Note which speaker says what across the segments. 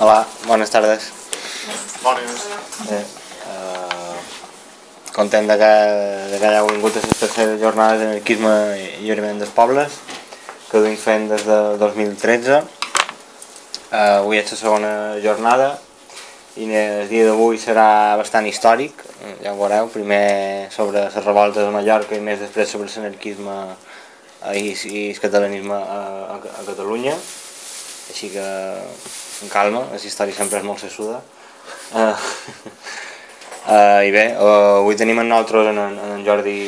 Speaker 1: Hola, bones tardes.
Speaker 2: Bones.
Speaker 1: Eh, uh, content de que, de que hagi vingut a les terceres jornades d'anarquisme i lliurament dels pobles que ho vinc fent des de 2013. Uh, avui és la segona jornada i el dia d'avui serà bastant històric, ja ho veureu, primer sobre les revoltes de Mallorca i més després sobre l'anarquisme i, i el catalanisme a, a, a Catalunya així que amb calma, la història sempre és molt sessuda. Uh, uh, I bé, uh, avui tenim en nosaltres en, en, en Jordi,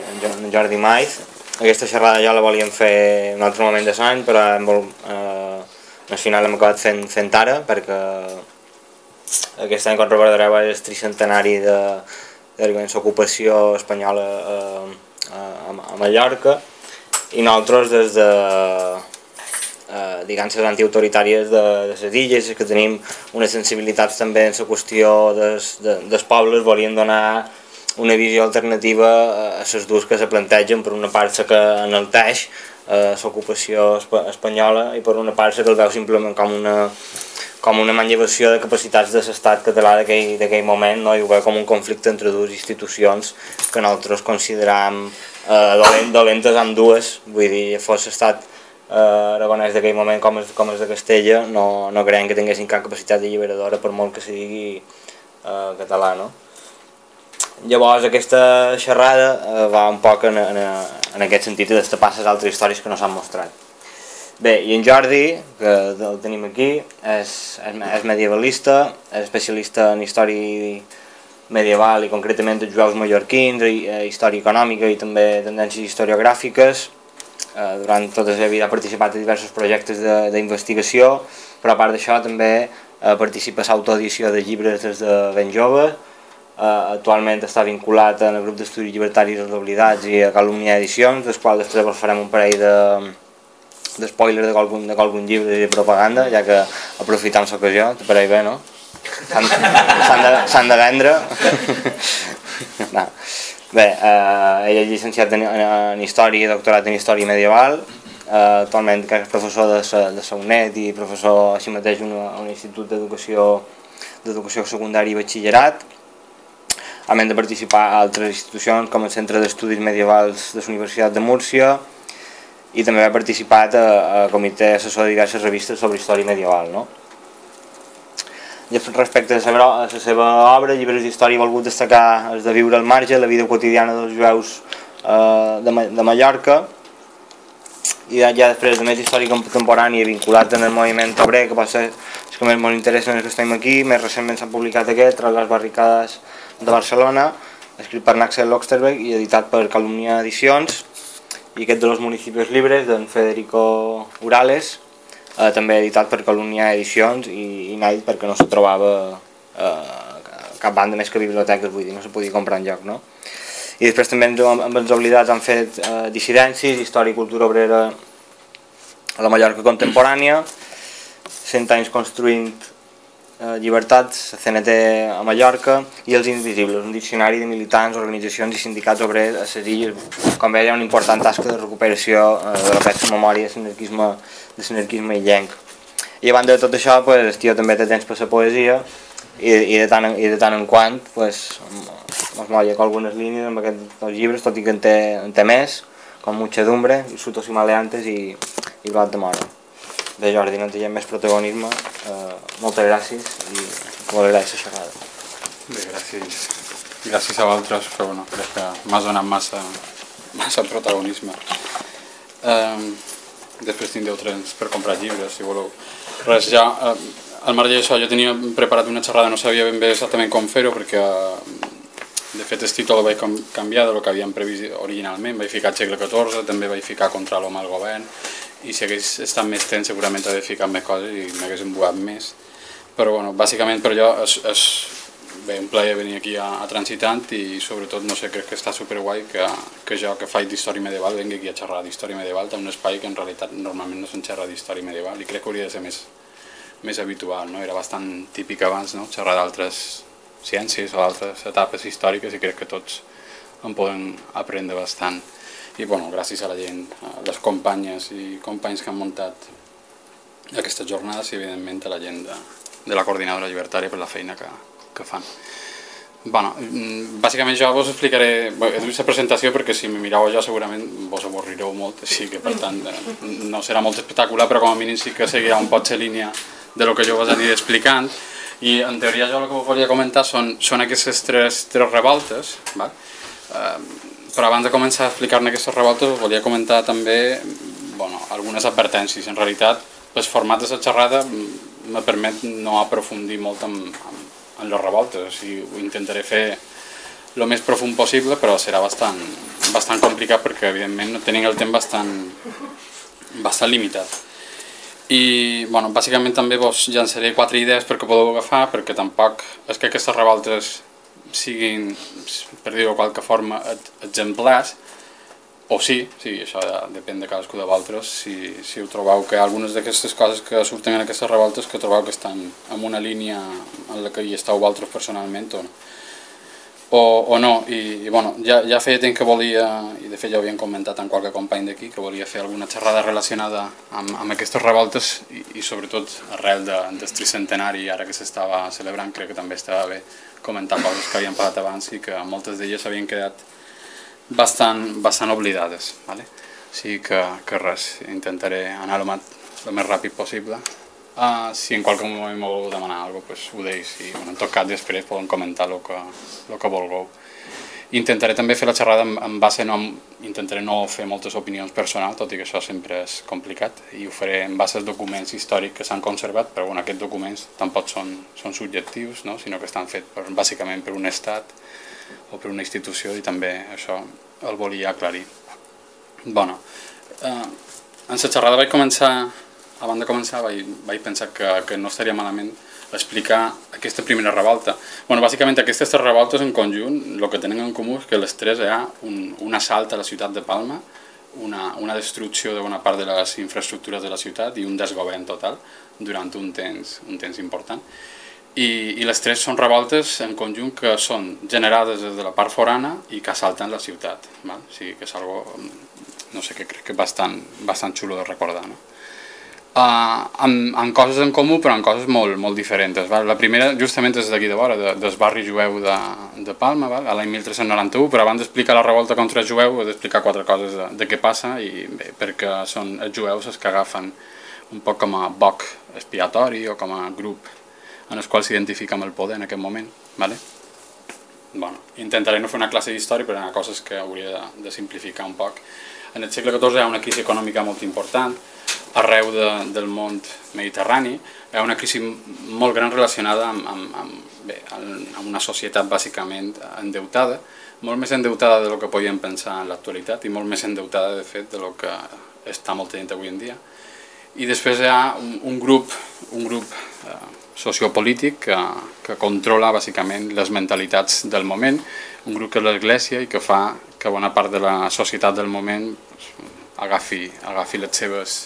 Speaker 1: en Jordi Maiz. Aquesta xerrada ja la volíem fer un altre moment de l'any, però hem vol, uh, al final hem acabat fent, fent ara, perquè aquest any, com recordareu, és el tricentenari de, de l'ocupació espanyola a, a, a Mallorca i nosaltres des de eh, diguem les antiautoritàries de, de les illes, que tenim una sensibilitat també en la qüestió des, de, dels pobles, volien donar una visió alternativa a les dues que se plantegen, per una part que enalteix eh, l'ocupació espanyola i per una part que el veu simplement com una, com una manllevació de capacitats de l'estat català d'aquell moment no? i ho veu com un conflicte entre dues institucions que nosaltres consideram eh, dolent, dolentes amb dues, vull dir, fos l'estat eh, aragonès d'aquell moment com és, com és de Castella no, no creiem que tinguessin cap capacitat alliberadora per molt que se digui eh, català no? llavors aquesta xerrada eh, va un poc en, en, en aquest sentit de destapar les altres històries que no s'han mostrat Bé, i en Jordi, que el tenim aquí, és, és, és medievalista, és especialista en història medieval i concretament els jueus mallorquins, eh, història econòmica i també tendències historiogràfiques, eh, durant tota la seva vida ha participat en diversos projectes d'investigació, però a part d'això també eh, participa a l'autoedició de llibres des de ben jove, eh, actualment està vinculat en el grup d'estudis llibertaris dels oblidats i a Calumnia Edicions, dels quals després vos farem un parell de d'espoiler de qualcun, de qualcun llibre de propaganda, ja que aprofitam l'ocasió, te pareix bé, no? S'han de, de vendre. no. Bé, eh, ell és llicenciat en, en Història doctorat en Història Medieval, eh, actualment que és professor de, de la UNED i professor així mateix en un institut d'educació d'educació secundària i batxillerat, a més de participar a altres institucions com el Centre d'Estudis Medievals de la Universitat de Múrcia i també ha participat a, a comitè assessor de diverses revistes sobre història medieval. No? Respecte a la, seva, a la seva obra, llibres d'història he volgut destacar els de viure al marge, la vida quotidiana dels jueus eh, de, de Mallorca. I ja, ja després de més història contemporània vinculat en el moviment obrer que pot ser els que més ens interessen els que estem aquí més recentment s'ha publicat aquest tras les barricades de Barcelona escrit per Naxel Loxterberg i editat per Calumnia Edicions i aquest de los municipis libres d'en Federico Urales eh, també editat per Calumnia Edicions i, i Night perquè no se trobava eh, cap banda més que biblioteques, vull dir, no se podia comprar en lloc, no? I després també amb els oblidats han fet eh, dissidències, història i cultura obrera a la Mallorca contemporània, 100 anys construint eh, Llibertats, CNT a Mallorca i Els Invisibles, un diccionari de militants, organitzacions i sindicats obrers a les illes. Com veia, una important tasca de recuperació eh, de la peça memòria de l'anarquisme illenc. I a banda de tot això, pues, el tio també té temps per la poesia i, i, de tant, i de tant en quant pues, mos molla algunes línies amb aquests llibres, tot i que en té, en té més, com Muchedumbre, Sutos i Maleantes i, i Blat de Mora. Bé, Jordi, no tinguem més protagonisme. Eh, moltes gràcies i molt gràcies a xerrada.
Speaker 2: Bé, gràcies. Gràcies a vosaltres, però bueno, crec que m'has donat massa, massa protagonisme. Eh, després tindreu trens per comprar llibres, si voleu. Res, ja, eh, al marge d'això, jo tenia preparat una xerrada, no sabia ben bé exactament com fer-ho, perquè eh, de fet el títol el vaig canviar del que havíem previst originalment, vaig ficar segle XIV, també vaig ficar contra l'home al govern, i si hagués estat més temps segurament hagués ficat més coses i m'hagués embuat més. Però bueno, bàsicament per allò és, és bé, un plaer venir aquí a, a Transitant i sobretot, no sé, crec que està superguai que, que jo que faig d'història medieval vengui aquí a xerrar d'història medieval d'un espai que en realitat normalment no se'n xerra d'història medieval i crec que hauria de ser més, més habitual, no? era bastant típic abans no? xerrar d'altres ciències o d'altres etapes històriques i crec que tots en poden aprendre bastant i bueno, gràcies a la gent, a les companyes i companys que han muntat aquestes jornades i evidentment a la gent de, de la coordinadora llibertària per la feina que, que fan. Bueno, mm, bàsicament jo vos explicaré, he dut presentació perquè si me mireu jo segurament vos avorrireu molt, així que per tant eh, no serà molt espectacular, però com a mínim sí que seguirà un pot ser línia de lo que jo vos aniré explicant i en teoria jo el que volia comentar són, són aquestes tres, tres revoltes, val? Eh, però abans de començar a explicar-ne aquestes revoltes volia comentar també bueno, algunes advertències. En realitat, el format de la xerrada me permet no aprofundir molt en, en, en les revoltes, o sigui, ho intentaré fer el més profund possible, però serà bastant, bastant complicat perquè, evidentment, tenim el temps bastant, bastant limitat. I, bueno, bàsicament també vos llançaré quatre idees perquè podeu agafar, perquè tampoc és que aquestes revoltes siguin, per dir-ho de qualque forma, exemplars, o sí, sí, això ja depèn de cadascú de vosaltres, si, si ho trobeu que algunes d'aquestes coses que surten en aquestes revoltes que trobeu que estan en una línia en la que hi esteu vosaltres personalment o no. O, o no, i, i bueno, ja, ja feia temps que volia, i de fet ja ho havien comentat amb qualque company d'aquí, que volia fer alguna xerrada relacionada amb, amb aquestes revoltes i, i sobretot arrel de, del tricentenari, ara que s'estava celebrant, crec que també estava bé comentar coses que havien passat abans i que moltes d'elles havien quedat bastant, bastant oblidades. Vale? O sigui que, que res, intentaré anar el, el més ràpid possible. Uh, si en qualque moment voleu demanar alguna cosa, pues, ho deis i bueno, en tot cas després poden comentar el que, el que vulgueu. Intentaré també fer la xerrada en, base, no, intentaré no fer moltes opinions personals, tot i que això sempre és complicat, i ho faré en base als documents històrics que s'han conservat, però bueno, aquests documents tampoc són, són subjectius, no? sinó que estan fets per, bàsicament per un estat o per una institució i també això el volia aclarir. Bueno, eh, en la xerrada vaig començar, abans de començar vaig, vaig pensar que, que no estaria malament explicar aquesta primera revolta. Bueno, bàsicament aquestes tres revoltes en conjunt, el que tenen en comú és que les tres hi ha un, un assalt a la ciutat de Palma, una, una destrucció de bona part de les infraestructures de la ciutat i un desgovern total durant un temps, un temps important. I, I les tres són revoltes en conjunt que són generades des de la part forana i que assalten la ciutat. Val? O sigui que és algo, no sé, que crec que és bastant, bastant xulo de recordar. No? Uh, amb, amb coses en comú però amb coses molt, molt diferents. Val? La primera justament és d'aquí de vora, de, del barri jueu de, de Palma, val? a l'any 1391, però abans d'explicar la revolta contra el jueu he d'explicar quatre coses de, de què passa i bé, perquè són els jueus els que agafen un poc com a boc expiatori o com a grup en el qual s'identifica amb el poder en aquest moment. Vale? Bueno, intentaré no fer una classe d'història però hi ha coses que hauria de, de simplificar un poc. En el segle XIV hi ha una crisi econòmica molt important, arreu de, del món mediterrani. Hi ha una crisi molt gran relacionada amb, amb, amb, bé, amb una societat bàsicament endeutada, molt més endeutada de lo que podíem pensar en l'actualitat i molt més endeutada de fet de lo que està molta gent avui en dia. I després hi ha un, un grup, un grup eh, sociopolític que, que controla bàsicament les mentalitats del moment, un grup que és l'Església i que fa que bona part de la societat del moment agafi, agafi les seves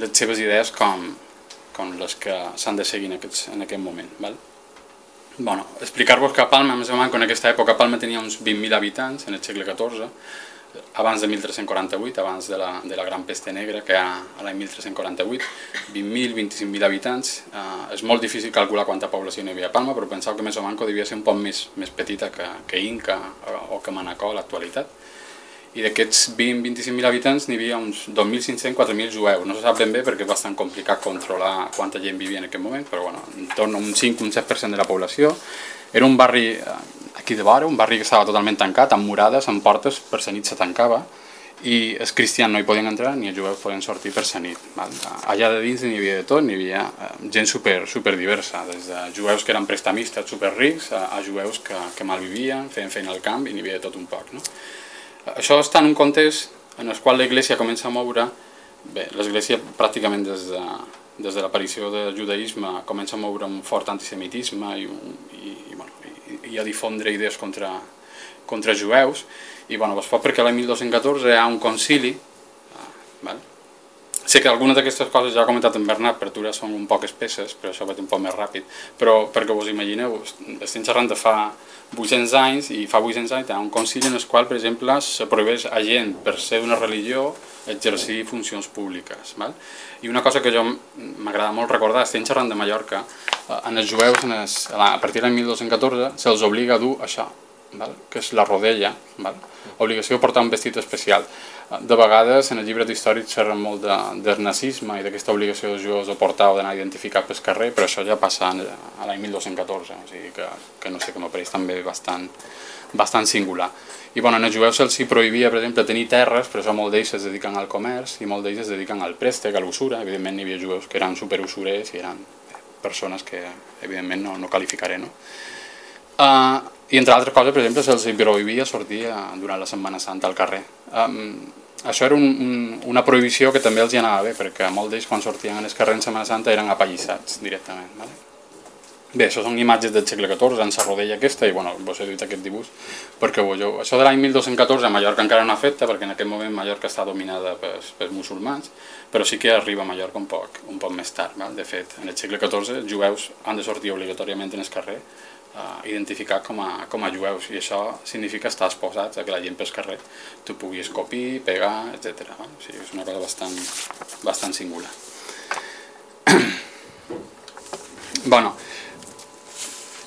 Speaker 2: les seves idees com, com les que s'han de seguir en, aquests, en aquest moment. Val? Bueno, explicar-vos que a Palma, més o menys, en aquesta època, Palma tenia uns 20.000 habitants en el segle XIV, abans de 1348, abans de la, de la Gran Peste Negra, que hi ha a l'any 1348, 20.000, 25.000 habitants. Eh, és molt difícil calcular quanta població hi havia a Palma, però penseu que més o menys devia ser un poc més, més petita que, que Inca o que Manacor a l'actualitat i d'aquests 20-25.000 habitants n'hi havia uns 2.500-4.000 jueus. No se sap ben bé perquè és bastant complicat controlar quanta gent vivia en aquest moment, però bueno, en torn a un 5-7% de la població. Era un barri eh, aquí de vora, un barri que estava totalment tancat, amb murades, amb portes, per la nit se tancava, i els cristians no hi podien entrar ni els jueus podien sortir per la nit. Val? Allà de dins n'hi havia de tot, n'hi havia eh, gent super, super diversa, des de jueus que eren prestamistes super rics a, a jueus que, que malvivien, feien feina al camp i n'hi havia de tot un poc. No? Això està en un context en el qual l'Església comença a moure, bé, l'Església pràcticament des de, des de l'aparició del judaïsme comença a moure un fort antisemitisme i, i, i, bueno, i, i a difondre idees contra, contra jueus, i bueno, es fa perquè l'any 1214 hi ha un concili, ah, val? Sé que algunes d'aquestes coses ja ha comentat en Bernat, per tu són un poc espesses, però això va un poc més ràpid, però perquè vos imagineu, estem xerrant de fa 800 anys i fa 800 anys hi ha un concili en el qual, per exemple, se prohibeix a gent per ser d'una religió exercir funcions públiques. Val? I una cosa que jo m'agrada molt recordar, estem xerrant de Mallorca, eh, en els jueus en els, a partir del 1214 se'ls obliga a dur això, val? que és la rodella, val? obligació de portar un vestit especial. De vegades en els llibres històrics xerren molt de, del nazisme i d'aquesta obligació dels jueus de portar o d'anar identificat pel carrer, però això ja passa a l'any 1214, o sigui que, que no sé, que m'apareix també bastant, bastant singular. I bueno, en els jueus se'ls prohibia, per exemple, tenir terres, però això molt d'ells es dediquen al comerç i molt d'ells es dediquen al préstec, a l'usura. Evidentment hi havia jueus que eren superusurers i eren persones que evidentment no, no qualificaré. No? Uh, I entre altres coses, per exemple, se'ls prohibia sortir uh, durant la Setmana Santa al carrer. Um, això era un, un, una prohibició que també els hi anava bé, perquè molts d'ells quan sortien al carrer en Setmana Santa eren apallissats directament. Vale? Bé, això són imatges del segle XIV, en la rodella aquesta, i bueno, vos he dit aquest dibuix, perquè jo, això de l'any 1214 a Mallorca encara no afecta, perquè en aquest moment Mallorca està dominada pels, pels musulmans, però sí que arriba a Mallorca un poc, un poc més tard. Val? De fet, en el segle XIV els jueus han de sortir obligatòriament en el carrer eh, identificat com a, com a jueus, i això significa estar exposats a que la gent pel carrer tu puguis copiar, pegar, etc. O sigui, és una cosa bastant, bastant singular. bueno,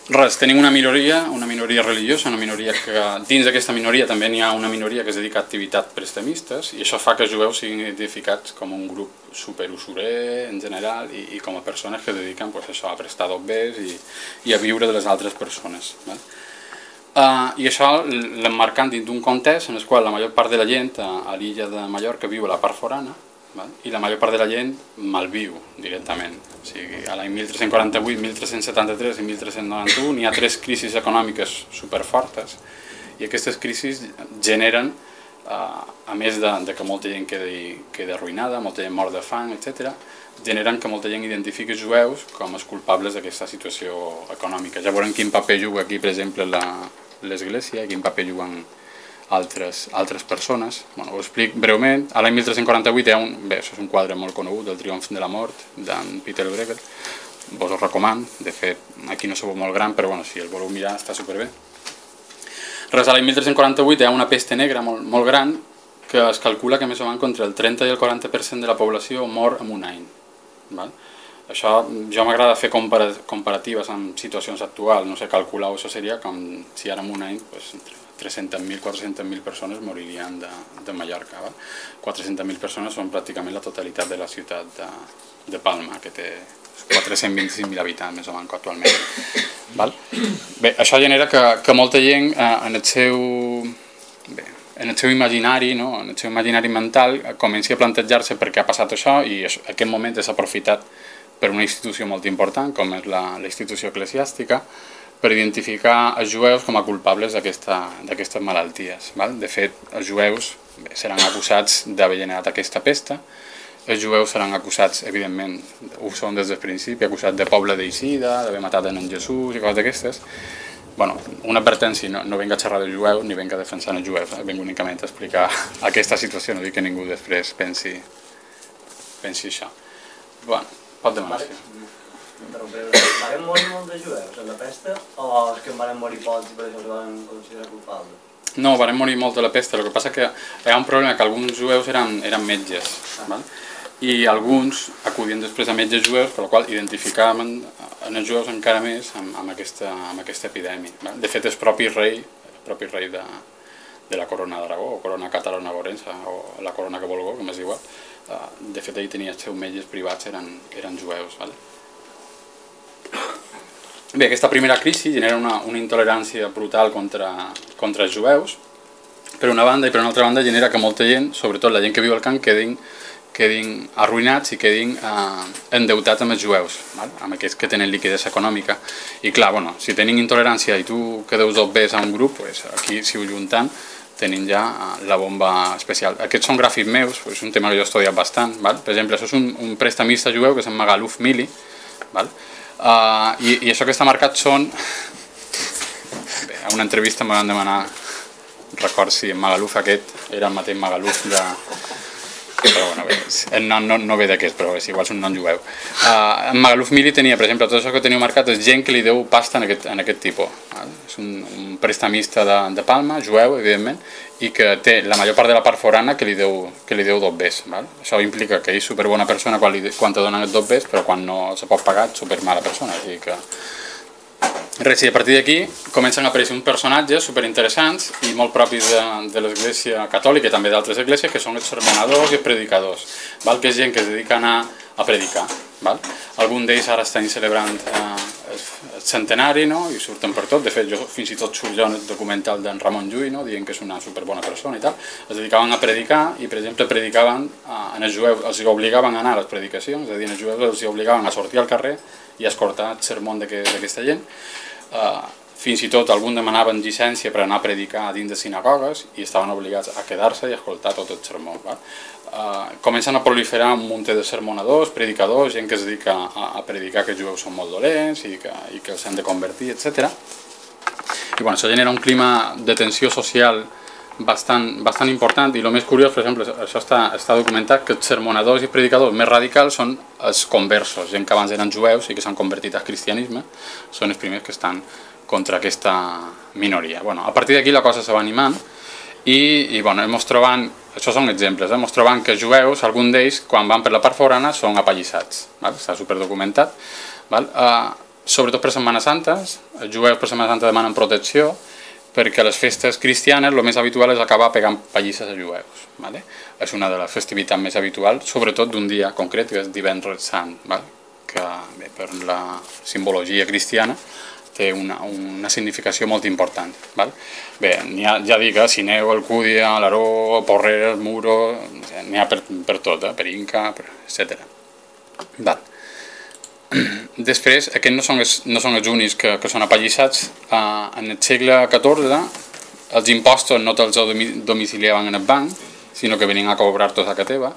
Speaker 2: Res, tenim una minoria, una minoria religiosa, una minoria que dins d'aquesta minoria també n'hi ha una minoria que es dedica a activitats prestamistes i això fa que els jueus siguin identificats com un grup superusurer en general i, i com a persones que es dediquen pues, això, a prestar dobbers i, i a viure de les altres persones. Val? Uh, I això l'emmarcant dins d'un context en el qual la major part de la gent a, a l'illa de Mallorca viu a la part forana i la major part de la gent malviu directament. O sigui, a l'any 1348, 1373 i 1391 hi ha tres crisis econòmiques superfortes i aquestes crisis generen, eh, a més de, de que molta gent quedi, quedi arruïnada, molta gent mort de fang, etc., generen que molta gent identifiqui els jueus com els culpables d'aquesta situació econòmica. Ja veurem quin paper juga aquí, per exemple, l'Església, quin paper juguen altres, altres persones. Bueno, ho explico breument. A l'any 1348 hi ha un, bé, això és un quadre molt conegut, del triomf de la mort, d'en Peter Bruegel. Vos ho recomano, de fet, aquí no sou molt gran, però bueno, si el voleu mirar està superbé. Res, a l'any 1348 hi ha una peste negra molt, molt gran que es calcula que més o menys contra el 30 i el 40% de la població mor en un any. Val? Això jo m'agrada fer comparatives amb situacions actuals, no sé, calcular això seria com si ara en un any pues, entre 300.000, 400.000 persones moririen de, de Mallorca. 400.000 persones són pràcticament la totalitat de la ciutat de, de Palma, que té 425.000 habitants més o menys actualment. Val? Bé, això genera que, que molta gent eh, en el seu... Bé, en el seu imaginari, no? en el seu imaginari mental, comenci a plantejar-se per què ha passat això i aquest moment és aprofitat per una institució molt important com és la, la institució eclesiàstica per identificar els jueus com a culpables d'aquestes malalties. Val? De fet, els jueus seran acusats d'haver generat aquesta pesta, els jueus seran acusats, evidentment, ho són des del principi, acusats de poble d'Eixida, d'haver matat en Jesús i coses d'aquestes. Bueno, una advertència, no, no venga a xerrar dels jueus ni venga a defensar els jueus, eh? vengo únicament a explicar aquesta situació, no dic que ningú després pensi, pensi això. Bueno, pot demanar. Vale
Speaker 3: Varen morir molt de jueus en la pesta o és que en varen morir pocs i per això es van considerar culpables?
Speaker 2: No, varen morir molt de la pesta, el que passa que hi ha un problema que alguns jueus eren, eren metges, ah. val? i alguns acudien després a metges jueus, per la qual identificaven en els jueus encara més amb, amb, aquesta, amb aquesta epidèmia. Val? De fet, el propi rei, el propi rei de, de la corona d'Aragó, o corona catalana borensa, o la corona que volgó, com es diu, eh, de fet ell tenia els seus metges privats, eren, eren jueus. Val? Bé, aquesta primera crisi genera una, una intolerància brutal contra, contra els jueus, per una banda, i per una altra banda genera que molta gent, sobretot la gent que viu al camp, quedin, quedin arruïnats i quedin eh, endeutats amb els jueus, val? amb aquests que tenen liquidesa econòmica. I clar, bueno, si tenen intolerància i tu que deus obès a un grup, pues aquí si ho juntant tenim ja eh, la bomba especial. Aquests són gràfics meus, és un tema que jo he estudiat bastant. Val? Per exemple, això és un, un prestamista jueu que se'n Magaluf Mili, val? Uh, i, I això que està marcat són... Bé, a una entrevista em van demanar, record si en Magaluf aquest era el mateix Magaluf de, però bueno, bé, el nom no, no ve d'aquest, però és igual, és un nom jueu. Uh, en Magaluf Mili tenia, per exemple, tot això que teniu marcat és gent que li deu pasta en aquest, en aquest tipus. Val? És un, un prestamista de, de Palma, jueu, evidentment, i que té la major part de la part forana que li deu, que li deu dobbers. Val? Això implica que és superbona persona quan, li, quan te donen els dobbers, però quan no se pot pagar, super mala persona. Sigui que Res, i a partir d'aquí comencen a aparèixer uns personatges superinteressants i molt propis de, de l'Església Catòlica i també d'altres esglésies, que són els sermonadors i els predicadors, val? que és gent que es dedica a anar a predicar. Val? Algun d'ells ara estan celebrant eh, el centenari no? i surten per tot. De fet, jo fins i tot surt jo en el documental d'en Ramon Llull, no? dient que és una superbona persona i tal. Es dedicaven a predicar i, per exemple, predicaven eh, en els jueus, els obligaven a anar a les predicacions, és a dir, els jueus els obligaven a sortir al carrer i a escoltar el sermó d'aquesta gent eh, fins i tot algun demanaven llicència per anar a predicar dins de sinagogues i estaven obligats a quedar-se i escoltar tot el sermó. Va? Uh, comencen a proliferar un munt de sermonadors, predicadors, gent que es dedica a, a predicar que els jueus són molt dolents i que, i que els han de convertir, etc. I bueno, això genera un clima de tensió social bastant, bastant important i el més curiós, per exemple, això està, està documentat que els sermonadors i predicadors més radicals són els conversos, gent que abans eren jueus i que s'han convertit al cristianisme, són els primers que estan contra aquesta minoria. Bueno, a partir d'aquí la cosa se va animant i, i bueno, hem trobant, això són exemples, eh? trobant que jueus, algun d'ells, quan van per la part forana, són apallissats, val? està superdocumentat. Val? Uh, sobretot per Setmana Santa, els jueus per Setmana Santa demanen protecció, perquè a les festes cristianes el més habitual és acabar pegant pallisses a jueus. Vale? És una de les festivitats més habituals, sobretot d'un dia concret, que és divendres sant, vale? que bé, per la simbologia cristiana té una, una significació molt important. Val? Bé, ha, ja dic, eh, Sineu, Alcúdia, Laró, Porreres, Muro, n'hi ha per, per tot, eh? per Inca, per, etc. Val. Després, aquests no són els, no són els únics que, que són apallissats. Uh, en el segle XIV, els impostos no te'ls domiciliaven en el banc, sinó que venien a cobrar-te a casa teva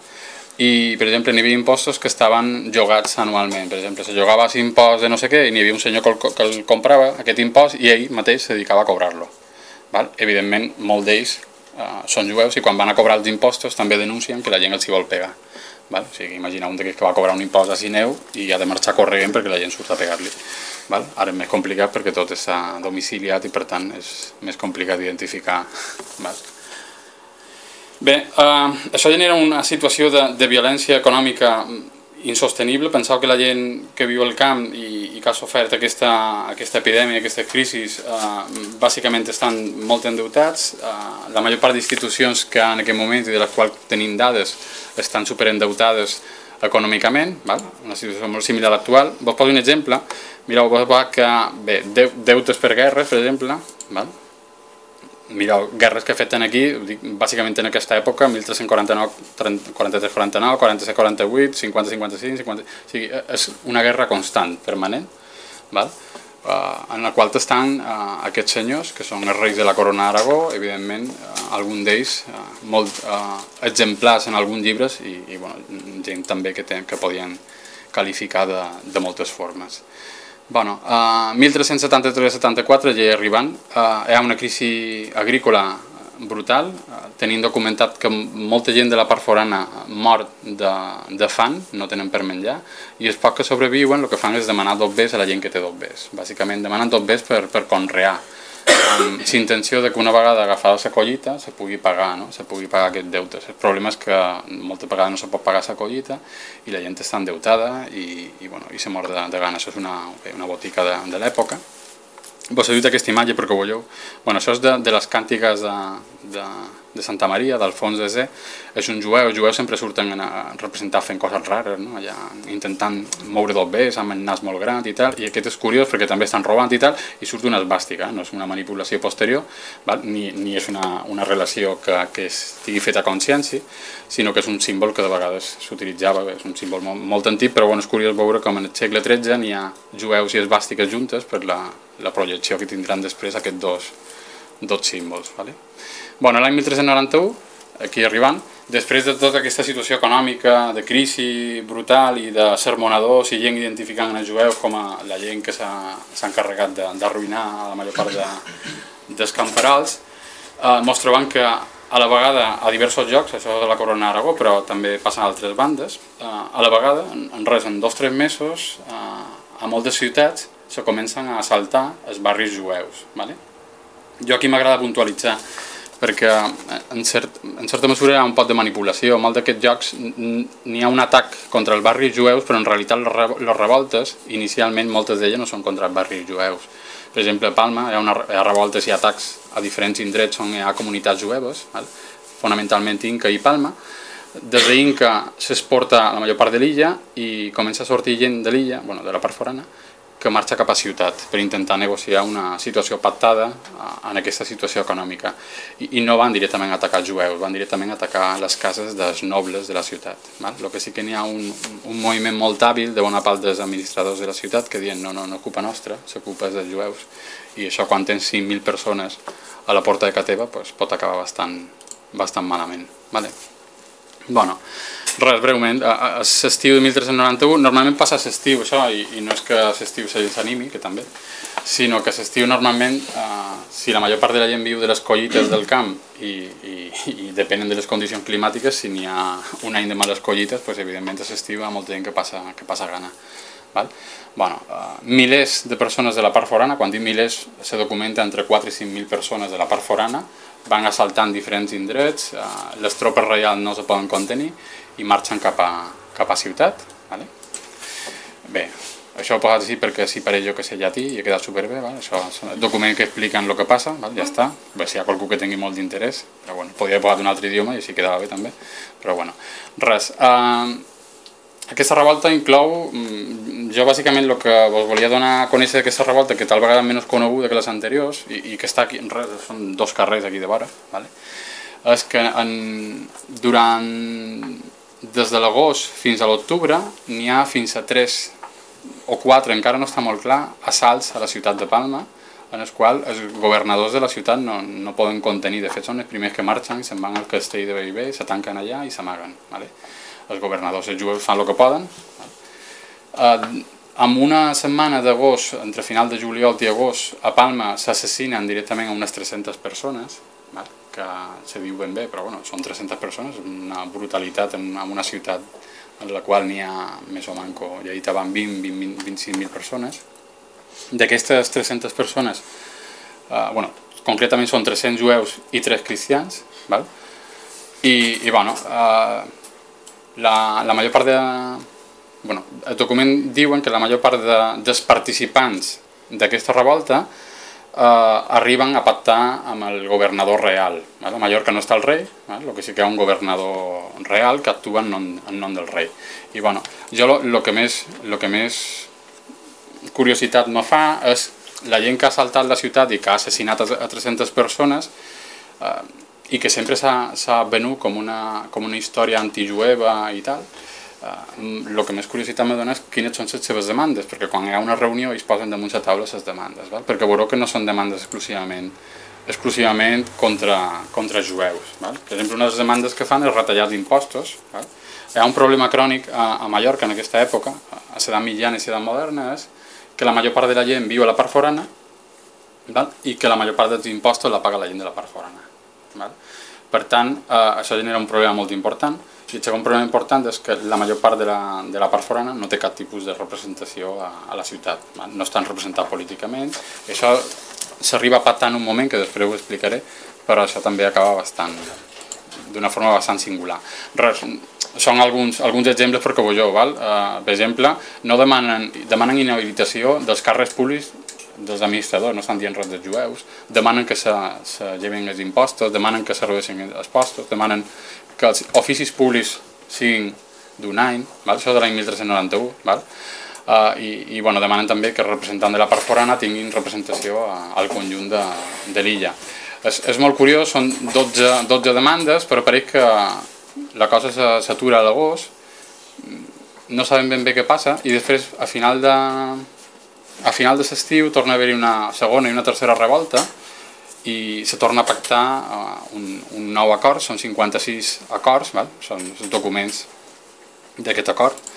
Speaker 2: i per exemple n'hi havia impostos que estaven jogats anualment, per exemple se jugava impost de no sé què i n'hi havia un senyor que el, que el comprava aquest impost i ell mateix se dedicava a cobrar-lo evidentment molt d'ells uh, són jueus i quan van a cobrar els impostos també denuncien que la gent els hi vol pegar val? o sigui, imagina un d'aquests que va cobrar un impost a Sineu i ha de marxar corrent perquè la gent surt a pegar-li ara és més complicat perquè tot està domiciliat i per tant és més complicat d'identificar val? Bé, eh, això genera una situació de, de violència econòmica insostenible. Penseu que la gent que viu al camp i, i que ha sofert aquesta, aquesta epidèmia, aquesta crisi, eh, bàsicament estan molt endeutats. Eh, la major part d'institucions que en aquest moment i de les quals tenim dades estan superendeutades econòmicament, val? una situació molt similar a l'actual. Vos poso un exemple. Mireu, vos veure que bé, deutes per guerres, per exemple, val? Mireu, guerres que he fet aquí, bàsicament en aquesta època, 1349, 43-49, 47-48, 50-55, 50... O sigui, és una guerra constant, permanent, val? Uh, en la qual estan uh, aquests senyors, que són els reis de la corona d'Aragó, evidentment, uh, algun d'ells molt exemplars en alguns llibres i, i bueno, gent també que, ten, que podien qualificar de, de moltes formes. Bueno, uh, 1373-74 ja arribant, uh, hi ha una crisi agrícola brutal, uh, tenint documentat que molta gent de la part forana mor de, de fan, no tenen per menjar, i els pocs que sobreviuen el que fan és demanar dobbers a la gent que té dobbers. Bàsicament demanen dobbers per, per conrear, amb l'intenció de que una vegada agafada la collita se pugui pagar, no? se pugui pagar aquest deute. El problema és que moltes vegades no se pot pagar la collita i la gent està endeutada i, i, bueno, i se mor de, de gana. Això és una, una botica de, de l'època. Vos he dit aquesta imatge perquè ho veieu. Bueno, això és de, de les càntiques de, de, de Santa Maria, d'Alfons de és un jueu, els jueus sempre surten a representar fent coses rares, no? Allà, intentant moure del bes amb el nas molt gran i tal, i aquest és curiós perquè també estan robant i tal, i surt una esbàstica, no és una manipulació posterior, val? Ni, ni és una, una relació que, que estigui feta a consciència, sinó que és un símbol que de vegades s'utilitzava, és un símbol molt, molt antic, però bueno, és curiós veure com en el segle XIII n'hi ha jueus i esbàstiques juntes per la, la projecció que tindran després aquests dos, dos símbols. Vale? Bueno, l'any 1391, aquí arribant, després de tota aquesta situació econòmica, de crisi brutal i de sermonadors i gent identificant els jueus com a la gent que s'ha encarregat d'arruïnar la major part de, dels camperals, eh, mos trobem que a la vegada a diversos llocs, això de la Corona d'Aragó, però també passa a altres bandes, eh, a la vegada, en res, en dos o tres mesos, eh, a moltes ciutats se comencen a assaltar els barris jueus. ¿vale? Jo aquí m'agrada puntualitzar perquè en, cert, en certa mesura hi ha un pot de manipulació. En molts d'aquests jocs n'hi ha un atac contra els barris jueus, però en realitat les revoltes, inicialment moltes d'elles no són contra els barris jueus. Per exemple, a Palma hi ha, una, hi ha revoltes i atacs a diferents indrets on hi ha comunitats jueves, val? fonamentalment Inca i Palma. Des d'Inca s'exporta la major part de l'illa i comença a sortir gent de l'illa, bueno, de la part forana, que marxa cap a ciutat per intentar negociar una situació pactada en aquesta situació econòmica. I, i no van directament a atacar els jueus, van directament a atacar les cases dels nobles de la ciutat. Val? Lo que sí que n'hi ha un, un moviment molt hàbil de bona part dels administradors de la ciutat que diuen no, no, no ocupa nostra, s'ocupa dels jueus. I això quan tens 5.000 persones a la porta de ca teva pues, pot acabar bastant, bastant malament. Vale? Bueno, res, breument, l'estiu de 1391, normalment passa l'estiu això, i, i no és que l'estiu s'animi, que també, sinó que l'estiu normalment, eh, si la major part de la gent viu de les collites del camp i, i, i depenen de les condicions climàtiques, si n'hi ha un any de males collites, pues, evidentment a l'estiu hi ha molta gent que passa, que passa gana. Val? Bueno, uh, milers de persones de la part forana, quan dic milers se documenta entre 4 i 5.000 persones de la part forana, van assaltant diferents indrets, eh, les tropes reials no se poden contenir i marxen cap a, cap a ciutat. Vale? Bé, això ho he posat així perquè si pareix jo que sé llatí i he quedat superbé, vale? això són documents que expliquen el que passa, vale? ja està, Bé, si hi ha qualcú que tingui molt d'interès, però bueno, podria haver posat un altre idioma i així quedava bé també, però bueno, res. Uh, aquesta revolta inclou, mm, jo bàsicament el que vos volia donar a conèixer d'aquesta revolta, que tal vegada menys coneguda que les anteriors, i, i que està aquí, res, són dos carrers aquí de vora, vale? és que en, durant, des de l'agost fins a l'octubre, n'hi ha fins a 3 o 4, encara no està molt clar, assalts a la ciutat de Palma, en els quals els governadors de la ciutat no, no poden contenir, de fet són els primers que marxen se'n van al castell de Bellver, se tanquen allà i s'amaguen. Vale? Els governadors els jueus fan el que poden. Eh, en una setmana d'agost, entre final de juliol i agost, a Palma s'assassinen directament unes 300 persones, val? que se diu ben bé, però bueno, són 300 persones, una brutalitat en, una ciutat en la qual n'hi ha més o manco, ja dit van 20, 20 25.000 persones. D'aquestes 300 persones, eh, bueno, concretament són 300 jueus i 3 cristians, val? I, i bueno, eh, la, la major part de... Bueno, el document diuen que la major part de, dels participants d'aquesta revolta eh, arriben a pactar amb el governador real. Val? A Mallorca no està el rei, val? el que sí que hi ha un governador real que actua en nom, en nom del rei. I bueno, jo el que, més, lo que més curiositat me fa és la gent que ha saltat la ciutat i que ha assassinat a 300 persones eh, i que sempre s'ha venut com una, com una història antijueva i tal, el uh, que més curiositat me dona és quines són les seves demandes, perquè quan hi ha una reunió es posen damunt la taula les demandes, val? perquè veureu que no són demandes exclusivament exclusivament contra, contra jueus. Val? Per exemple, una de les demandes que fan és retallar impostos. Val? Hi ha un problema crònic a, a Mallorca en aquesta època, a l'edat mitjana i l'edat moderna, és que la major part de la gent viu a la part forana val? i que la major part dels impostos la paga la gent de la part forana. Val? Per tant, eh, això genera un problema molt important. I el segon problema important és que la major part de la, de la part forana no té cap tipus de representació a, a la ciutat. Val? No estan representats políticament. Això s'arriba a patar en un moment que després ho explicaré, però això també acaba bastant d'una forma bastant singular. Res, són alguns, alguns exemples perquè veieu, val? Uh, per exemple, no demanen, demanen inhabilitació dels càrrecs públics dels administradors, no estan dient res dels jueus, demanen que se, se lleven els impostos, demanen que se redueixin els postos, demanen que els oficis públics siguin d'un any, val? això de l'any 1391, val? Uh, i, i bueno, demanen també que els representants de la part forana tinguin representació a, al conjunt de, de l'illa. És, és molt curiós, són 12, 12 demandes, però pareix que la cosa s'atura a l'agost, no sabem ben bé què passa, i després, a final de, a final de l'estiu torna a haver-hi una segona i una tercera revolta i se torna a pactar uh, un, un nou acord, són 56 acords, val? són els documents d'aquest acord.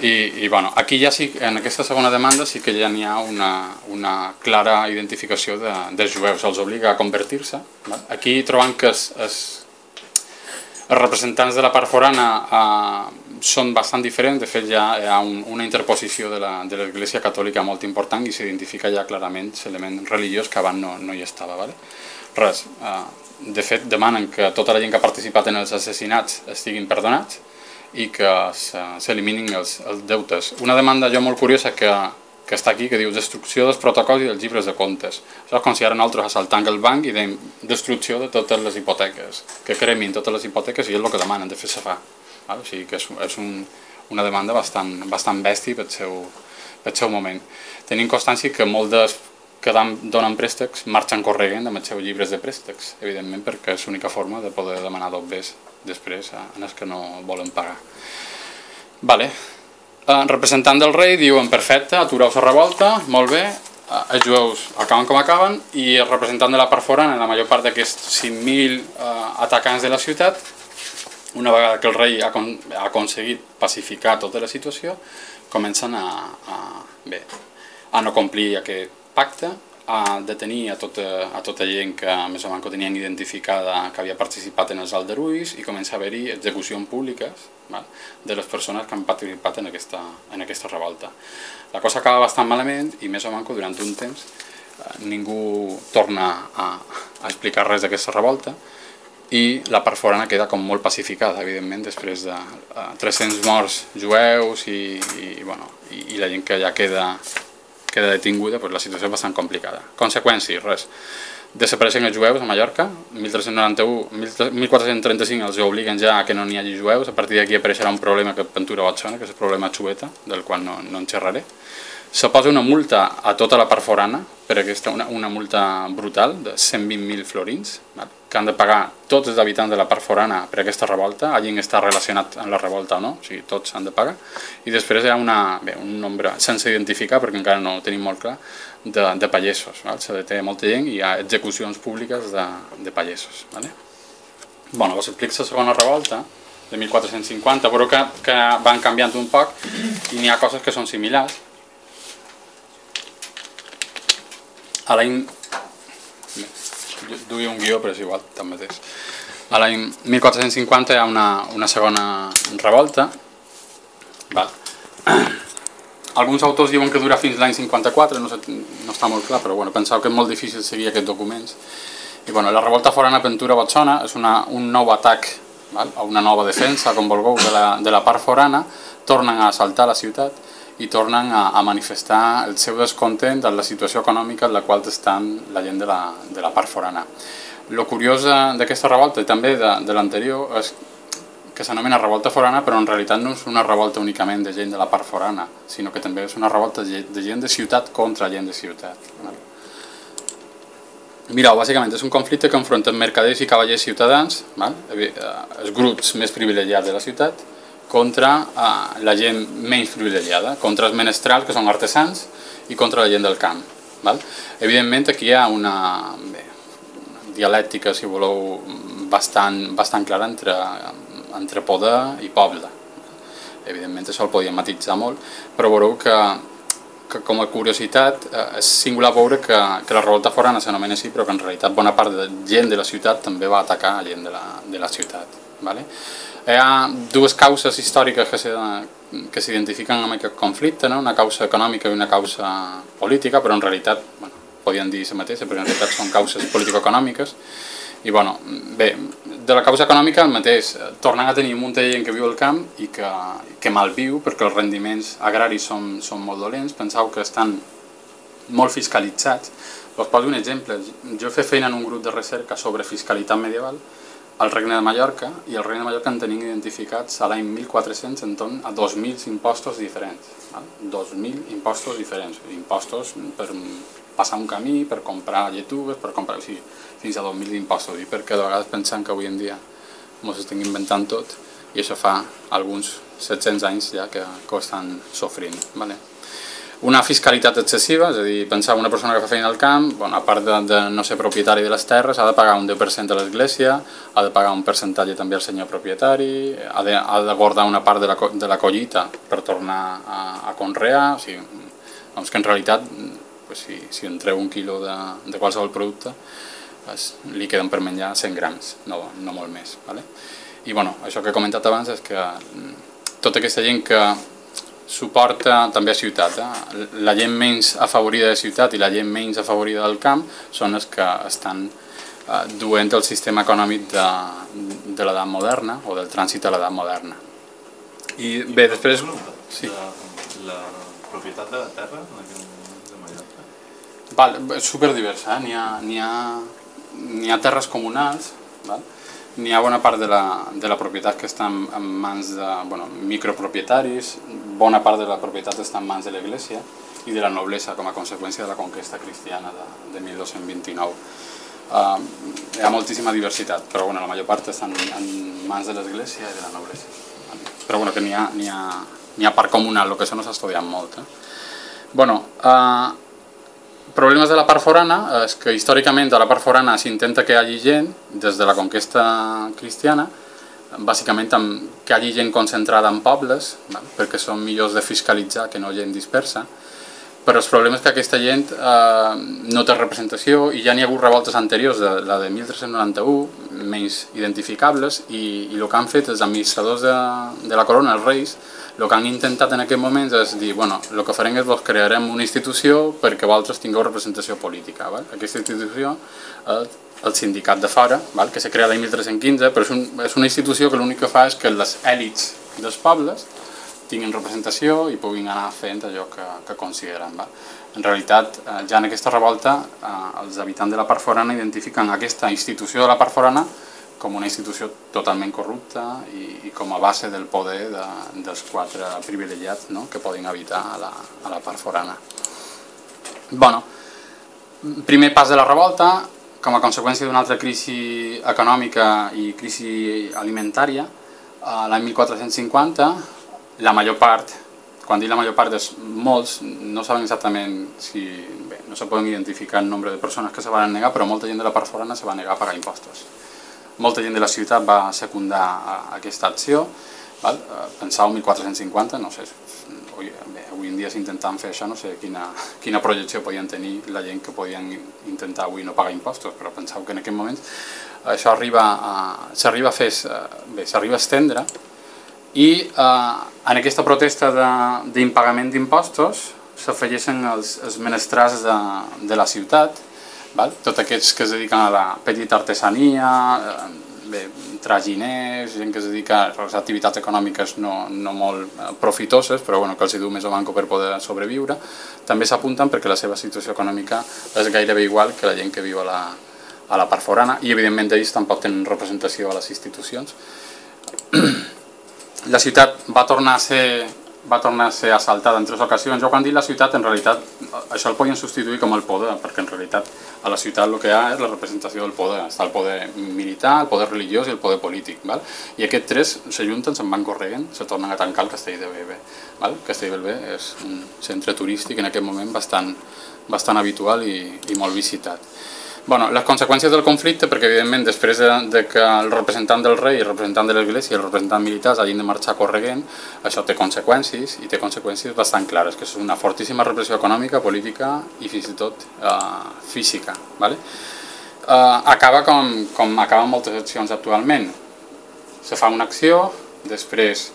Speaker 2: I, i bueno, aquí ja sí, en aquesta segona demanda sí que ja n'hi ha una, una clara identificació de, dels jueus, els obliga a convertir-se. Aquí trobem que es, es, Els representants de la part forana eh, són bastant diferents, de fet ja hi ha un, una interposició de l'Església Catòlica molt important i s'identifica ja clarament l'element religiós que abans no, no hi estava. Vale? Res, eh, de fet demanen que tota la gent que ha participat en els assassinats estiguin perdonats i que s'eliminin els, els deutes. Una demanda jo molt curiosa que, que està aquí, que diu destrucció dels protocols i dels llibres de comptes. Això és com si ara nosaltres assaltant el banc i deim destrucció de totes les hipoteques, que cremin totes les hipoteques i és el que demanen, de fet se fa. O sigui que és, és un, una demanda bastant, bastant bèstia pel seu, pel seu moment. Tenim constància que molts dels que donen préstecs marxen corregent amb els seus llibres de préstecs, evidentment perquè és l'única forma de poder demanar dobbers després en els que no volen pagar. Vale. Eh, representant del rei diuen perfecte, atureu la revolta, molt bé, eh, els jueus acaben com acaben i el representant de la part forana, la major part d'aquests 5.000 eh, atacants de la ciutat, una vegada que el rei ha, ha aconseguit pacificar tota la situació, comencen a, a, bé, a no complir aquest pacte a detenir a tota, a tota gent que més o menys que tenien identificada que havia participat en els aldarulls i comença a haver-hi execucions públiques val, de les persones que han participat en aquesta, en aquesta revolta. La cosa acaba bastant malament i més o menys durant un temps eh, ningú torna a, a explicar res d'aquesta revolta i la part forana queda com molt pacificada, evidentment, després de uh, eh, 300 morts jueus i, i, bueno, i, i la gent que ja queda queda detinguda, doncs la situació és bastant complicada. Conseqüències, res. Desapareixen els jueus a Mallorca, 1391, 1435 els obliguen ja a que no n'hi hagi jueus, a partir d'aquí apareixerà un problema que Ventura Botsona, que és el problema xubeta, del qual no, no en xerraré. Se posa una multa a tota la part forana, per aquesta, una, una multa brutal de 120.000 florins, val? Que han de pagar tots els habitants de la part forana per aquesta revolta, allí està relacionat amb la revolta o no, o sigui, tots han de pagar, i després hi ha una, bé, un nombre sense identificar, perquè encara no ho tenim molt clar, de, de pallesos, s'ha de tenir molta gent i hi ha execucions públiques de, de pallesos. Vale? Bueno, vos explico la segona revolta, de 1450, però que, que van canviant un poc i n'hi ha coses que són similars. A l'any duia un guió però és igual, tanmateix. A l'any 1450 hi ha una, una segona revolta. Val. Alguns autors diuen que dura fins l'any 54, no, sé, no està molt clar, però bueno, pensava que és molt difícil seguir aquests documents. I bueno, la revolta forana Ventura Botsona és una, un nou atac val? o una nova defensa, com vulgueu, de la, de la part forana, tornen a assaltar la ciutat i tornen a, a manifestar el seu descontent de la situació econòmica en la qual estan la gent de la, de la part forana. Lo curiós d'aquesta revolta i també de, de l'anterior és que s'anomena revolta forana però en realitat no és una revolta únicament de gent de la part forana, sinó que també és una revolta de gent de ciutat contra gent de ciutat. Mireu, bàsicament és un conflicte que enfronta mercaders i cavallers ciutadans, val? Eh, els grups més privilegiats de la ciutat, contra eh, la gent menys privilegiada, contra els menestrals, que són artesans, i contra la gent del camp. Val? Evidentment aquí hi ha una, bé, una dialèctica, si voleu, bastant, bastant clara entre, entre poder i poble. Evidentment això el podíem matitzar molt, però veureu que, que com a curiositat eh, és singular veure que, que la revolta forana s'anomena així, però que en realitat bona part de gent de la ciutat també va atacar a gent de la, de la ciutat. Vale? Hi ha dues causes històriques que s'identifiquen amb aquest conflicte, no? una causa econòmica i una causa política, però en realitat bueno, podien dir la mateixa, però en realitat són causes político-econòmiques. I bueno, bé, de la causa econòmica el mateix, tornant a tenir un munt de gent que viu al camp i que, que mal viu perquè els rendiments agraris són, són molt dolents, penseu que estan molt fiscalitzats. Us poso un exemple, jo he fet feina en un grup de recerca sobre fiscalitat medieval el Regne de Mallorca i el Regne de Mallorca en tenim identificats a l'any 1400 en torn a 2.000 impostos diferents. 2.000 impostos diferents. Impostos per passar un camí, per comprar lletugues, per comprar... O sigui, fins a 2.000 impostos. I perquè de vegades pensem que avui en dia ens estem inventant tot i això fa alguns 700 anys ja que, que ho estan sofrint. Vale? Una fiscalitat excessiva, és a dir, pensar una persona que fa feina al camp, bueno, a part de, de no ser propietari de les terres, ha de pagar un 10% a l'església, ha de pagar un percentatge també al senyor propietari, ha de, ha de guardar una part de la, de la collita per tornar a, a conrear, o sigui, doncs que en realitat pues, si, si en treu un quilo de, de qualsevol producte pues, li queden per menjar 100 grams, no, no molt més. Vale? I bueno, això que he comentat abans és que mm, tota aquesta gent que suporta també a ciutat, eh? la gent menys afavorida de ciutat i la gent menys afavorida del camp són els que estan eh, duent el sistema econòmic de, de l'edat moderna o del trànsit a l'edat moderna. I bé, després... Sí.
Speaker 4: La, la propietat de la terra de Mallorca.
Speaker 2: Val, superdiversa, eh? n'hi ha, ha, ha terres comunals, val? N'hi ha bona part de la, de la propietat que està en, en mans de bueno, micropropietaris, bona part de la propietat està en mans de l'Església i de la noblesa com a conseqüència de la conquesta cristiana de, de 1229. Uh, hi ha moltíssima diversitat, però bueno, la major part està en, en mans de l'Església i de la noblesa. Però bueno, que n'hi ha, ha, ha part comunal, el que això no s'ha estudiat molt. Eh? Bueno, uh, problemes de la part forana és que històricament a la part forana s'intenta que hi hagi gent, des de la conquesta cristiana, bàsicament amb, que hi hagi gent concentrada en pobles, perquè són millors de fiscalitzar que no gent dispersa, però el problema és que aquesta gent eh, no té representació i ja n'hi ha hagut revoltes anteriors, de, la de 1391, menys identificables, i, i el que han fet els administradors de, de la corona, els reis, el que han intentat en aquest moment és dir, bueno, el que farem és vos crearem una institució perquè vosaltres tingueu representació política. Val? Aquesta institució el sindicat de fora, val? que s'ha creat l'any 1315, però és, un, és una institució que l'únic que fa és que les èlits dels pobles tinguin representació i puguin anar fent allò que, que consideren. Va? En realitat, eh, ja en aquesta revolta, eh, els habitants de la part forana identifiquen aquesta institució de la part forana com una institució totalment corrupta i, i com a base del poder de, dels quatre privilegiats no? que poden habitar a la, a la part forana. Bueno, primer pas de la revolta, com a conseqüència d'una altra crisi econòmica i crisi alimentària, l'any 1450, la major part, quan dic la major part és molts, no saben exactament si, bé, no se poden identificar el nombre de persones que se van negar, però molta gent de la part forana se va negar a pagar impostos molta gent de la ciutat va secundar aquesta acció, val? Eh, pensau 1450, no sé, avui, bé, avui en dia s'intentant fer això, no sé quina, quina projecció podien tenir la gent que podien intentar avui no pagar impostos, però pensau que en aquest moment això arriba s'arriba a fer, eh, bé, s'arriba a estendre i eh, en aquesta protesta d'impagament d'impostos s'afegeixen els, els menestrals de, de la ciutat val? tots aquests que es dediquen a la petita artesania, eh, bé, traginers, gent que es dedica a les activitats econòmiques no, no molt eh, profitoses, però bueno, que els hi du més o manco per poder sobreviure, també s'apunten perquè la seva situació econòmica és gairebé igual que la gent que viu a la, a la part forana i evidentment ells tampoc tenen representació a les institucions. La ciutat va tornar a ser va tornar a ser assaltada en tres ocasions. Jo quan dic la ciutat, en realitat, això el podien substituir com el poder, perquè en realitat a la ciutat el que hi ha és la representació del poder. Està el poder militar, el poder religiós i el poder polític. Val? I aquests tres s'ajunten, se'n van correguen, se tornen a tancar el castell de Bellver. Val? El castell de Bellver és un centre turístic en aquest moment bastant, bastant habitual i, i molt visitat. Bueno, les conseqüències del conflicte, perquè evidentment després de, de que el representant del rei, el representant de l'església i el representant militars hagin de marxar corregent, això té conseqüències i té conseqüències bastant clares, que és una fortíssima repressió econòmica, política i fins i tot uh, física. Vale? Uh, acaba com, com acaben moltes accions actualment. Se fa una acció, després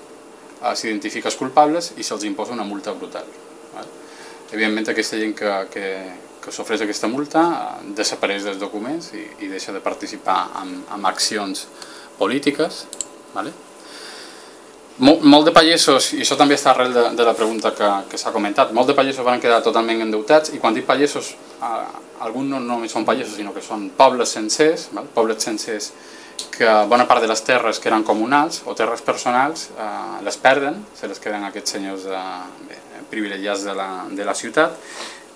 Speaker 2: uh, s'identifica els culpables i se'ls imposa una multa brutal. Vale? Evidentment aquesta gent que, que, que s'ofreix aquesta multa desapareix dels documents i, i deixa de participar en, en accions polítiques. Vale? Mol, molt de pagesos, i això també està arrel de, de la pregunta que, que s'ha comentat, molt de pagesos van quedar totalment endeutats i quan dic pagesos, eh, alguns no només són pagesos, sinó que són pobles sencers, val? pobles sencers que bona part de les terres que eren comunals o terres personals eh, les perden, se les queden aquests senyors eh, bé, privilegiats de la, de la ciutat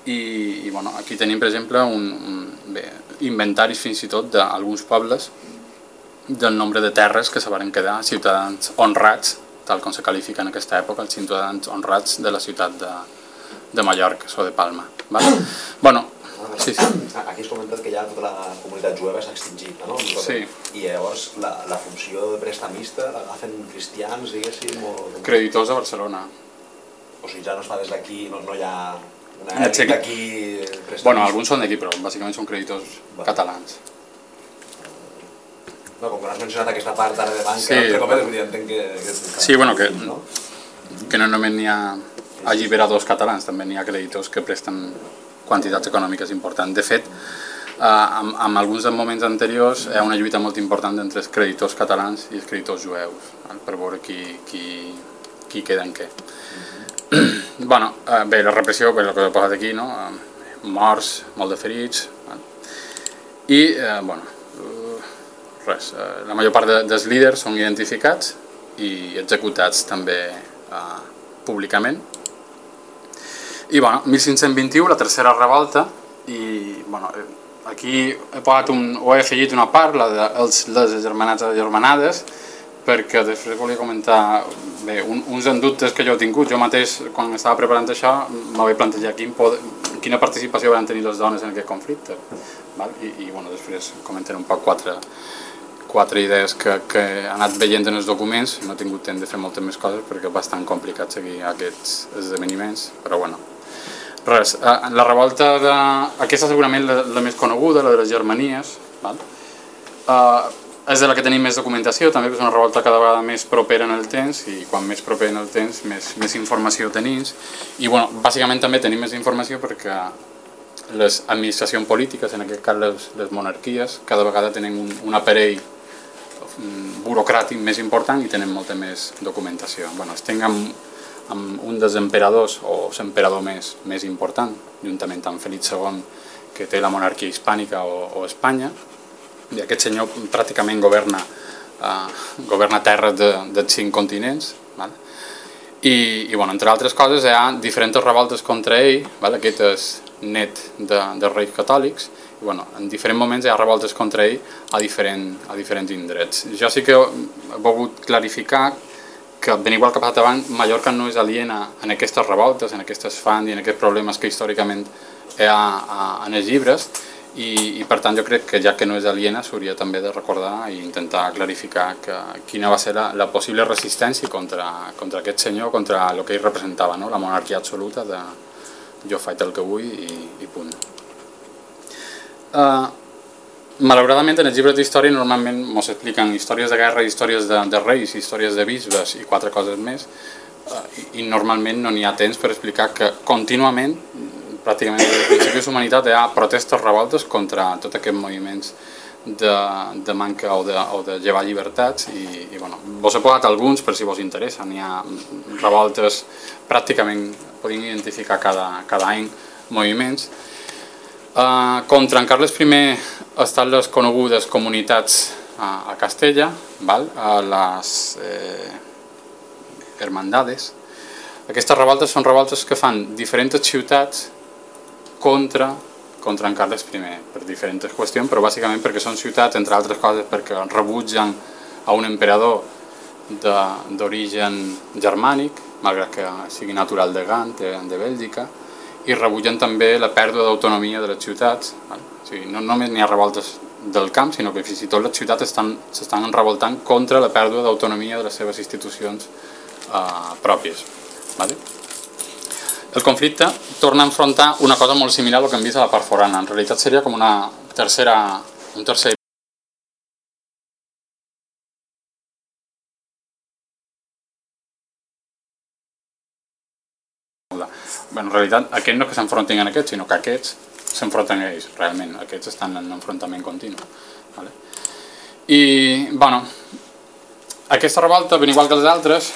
Speaker 2: i, i bueno, aquí tenim per exemple un, un bé, inventaris fins i tot d'alguns pobles del nombre de terres que se van quedar ciutadans honrats, tal com se qualifica en aquesta època, els ciutadans honrats de la ciutat de, de Mallorca o de Palma. Vale? bueno, sí, sí.
Speaker 5: Aquí has comentat que ja tota la comunitat jueva s'ha extingit, no?
Speaker 2: Sí.
Speaker 5: I llavors la, la funció de prestamista l'agafen cristians, diguéssim, o...
Speaker 2: Creditors de Barcelona.
Speaker 5: O sigui, ja no es fa des d'aquí, no, no hi ha
Speaker 2: Eh,
Speaker 5: èlit d'aquí.
Speaker 2: Bueno, alguns són d'aquí, però bàsicament són creditors
Speaker 5: Va.
Speaker 2: catalans.
Speaker 5: No, com que no has mencionat aquesta part ara de banca,
Speaker 2: Sí.
Speaker 5: entre cometes, vull dir, entenc que... que
Speaker 2: Sí, bueno, que-
Speaker 5: No?
Speaker 2: que no només n'hi ha alliberadors catalans, també n'hi ha creditors que presten quantitats econòmiques importants. De fet, eh, en, en alguns dels moments anteriors hi ha una lluita molt important entre els creditors catalans i els creditors jueus, per veure qui, qui, qui queda en què. bueno, eh, bé, la repressió, bé, el que he posat aquí, no? Eh, morts, molt de ferits, val? i, eh, bueno, eh, res, eh, la major part de, dels líders són identificats i executats també eh, públicament. I bueno, 1521, la tercera revolta, i bueno, eh, aquí he posat un, o he afegit una part, la de els, les germanats i germanades, perquè després volia comentar bé, un, uns dubtes que jo he tingut. Jo mateix, quan estava preparant això, m'havia plantejat quin poder, quina participació van tenir les dones en aquest conflicte. Val? I, I bueno, després comentaré un poc quatre, quatre idees que, que he anat veient en els documents. No he tingut temps de fer moltes més coses perquè és bastant complicat seguir aquests esdeveniments, però bueno. Res, eh, la revolta de... Aquesta segurament la, la més coneguda, la de les Germanies, val? Uh, és de la que tenim més documentació, també és una revolta cada vegada més propera en el temps i quan més proper en el temps més, més informació tenim i bueno, bàsicament també tenim més informació perquè les administracions polítiques, en aquest cas les, les monarquies, cada vegada tenen un, un aparell mm, burocràtic més important i tenen molta més documentació. Bueno, estem amb, amb un dels emperadors o l'emperador més, més important, juntament amb Felip II, que té la monarquia hispànica o, o Espanya, i aquest senyor pràcticament governa, uh, governa terres de, de cinc continents, val? I, i bueno, entre altres coses hi ha diferents revoltes contra ell, val? aquest és net de, de reis catòlics, i bueno, en diferents moments hi ha revoltes contra ell a, diferent, a diferents indrets. Jo sí que he volgut clarificar que, ben igual que ha passat abans, Mallorca no és aliena en aquestes revoltes, en aquestes fans i en aquests problemes que històricament hi ha en els llibres, i, i per tant jo crec que ja que no és aliena s'hauria també de recordar i intentar clarificar que, quina va ser la, la possible resistència contra, contra aquest senyor, contra el que ell representava, no? la monarquia absoluta de jo faig el que vull i, i punt. Uh, malauradament en els llibres d'història normalment ens expliquen històries de guerra, històries de, de reis, històries de bisbes i quatre coses més uh, i, i normalment no n'hi ha temps per explicar que contínuament pràcticament des de la humanitat hi ha protestes, revoltes contra tots aquests moviments de, de manca o de, o de llevar llibertats i, i bueno, vos he posat alguns per si vos interessa, n'hi ha revoltes pràcticament, podem identificar cada, cada any moviments. Uh, contra en Carles I estan les conegudes comunitats a, a Castella, val? a les eh, hermandades. Aquestes revoltes són revoltes que fan diferents ciutats contra, contra en Carles I, per diferents qüestions, però bàsicament perquè són ciutats, entre altres coses, perquè rebutgen a un emperador d'origen germànic, malgrat que sigui natural de Gant, de, de Bèlgica, i rebutgen també la pèrdua d'autonomia de les ciutats. Val? O sigui, no només n'hi ha revoltes del camp, sinó que fins i tot les ciutats s'estan revoltant contra la pèrdua d'autonomia de les seves institucions eh, pròpies. Vale? El conflicte torna a enfrontar una cosa molt similar al que hem vist a la part forana. En realitat seria com una tercera, un tercer Bé, en realitat, aquests no que s'enfrontin en aquests, sinó que aquests s'enfronten a ells, realment. Aquests estan en enfrontament continu. Vale? I, bueno, aquesta revolta, ben igual que les altres,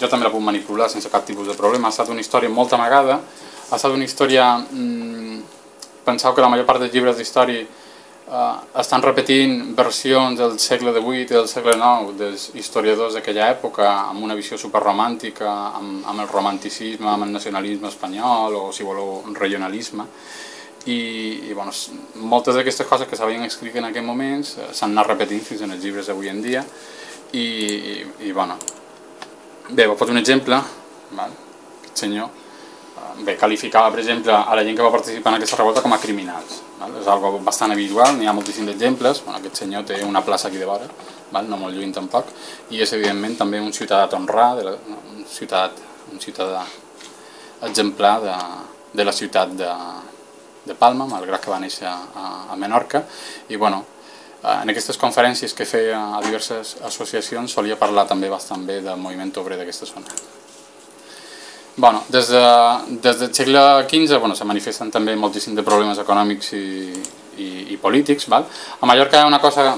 Speaker 2: jo també la puc manipular sense cap tipus de problema. Ha estat una història molt amagada, ha estat una història... Mmm, penseu que la major part dels llibres d'història eh, estan repetint versions del segle XVIII i del segle IX dels historiadors d'aquella època amb una visió superromàntica, amb, amb el romanticisme, amb el nacionalisme espanyol o, si voleu, regionalisme. I, i bueno, moltes d'aquestes coses que s'havien escrit en aquells moments eh, s'han anat repetint fins en els llibres d'avui en dia i, i, i bueno, bé, vos poso un exemple, val? aquest senyor, bé, qualificava, per exemple, a la gent que va participar en aquesta revolta com a criminals. Val? És algo bastant habitual, n'hi ha moltíssims exemples. Bueno, aquest senyor té una plaça aquí de vora, val? no molt lluny tampoc, i és evidentment també un ciutadà honrà, de la, un, ciutadà, un ciutadà exemplar de, de la ciutat de, de Palma, malgrat que va néixer a, a Menorca, i bueno, en aquestes conferències que feia a diverses associacions solia parlar també bastant bé del moviment obrer d'aquesta zona. Bueno, des, de, des del segle XV bueno, se manifesten també moltíssim de problemes econòmics i, i, i polítics. Val? A Mallorca hi ha una cosa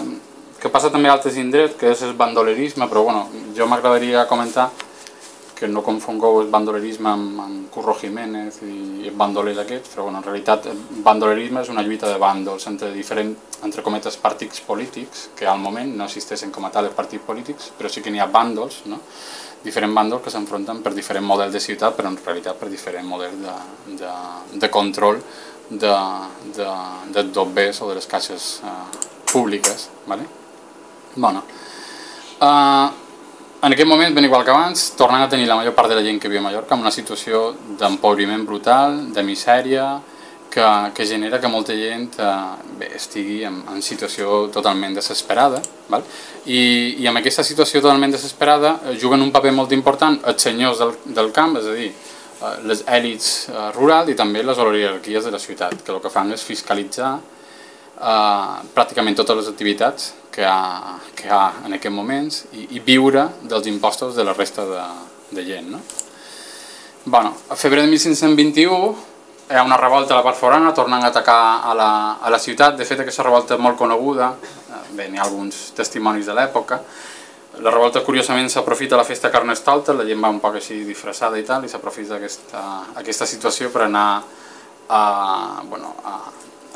Speaker 2: que passa també a altres indrets, que és el bandolerisme, però bueno, jo m'agradaria comentar que no confongueu el bandolerisme amb, amb Curro Jiménez i el bandoler aquest, però bueno, en realitat el bandolerisme és una lluita de bàndols entre diferents, entre cometes, partits polítics, que al moment no existeixen com a tal els partits polítics, però sí que n'hi ha bàndols, no? diferents bàndols que s'enfronten per diferent model de ciutat, però en realitat per diferent model de, de, de control de, de, de dobbers o de les caixes eh, públiques. ¿vale? Bueno, eh, en aquest moment, ben igual que abans, tornem a tenir la major part de la gent que viu a Mallorca en una situació d'empobriment brutal, de misèria, que, que genera que molta gent eh, bé, estigui en, en situació totalment desesperada. Val? I, I amb aquesta situació totalment desesperada eh, juguen un paper molt important els senyors del, del camp, és a dir, eh, les èlits eh, rurals i també les oligarquies de la ciutat, que el que fan és fiscalitzar eh, pràcticament totes les activitats que ha, que ha en aquests moments i, i viure dels impostos de la resta de, de gent. No? Bueno, a febrer de 1521 hi ha una revolta a la part forana, tornen a atacar a la, a la ciutat, de fet aquesta revolta és molt coneguda, eh, bé, hi ha alguns testimonis de l'època, la revolta curiosament s'aprofita la festa Carnestolta, la gent va un poc així disfressada i tal, i s'aprofita aquesta, aquesta situació per anar a, bueno, a,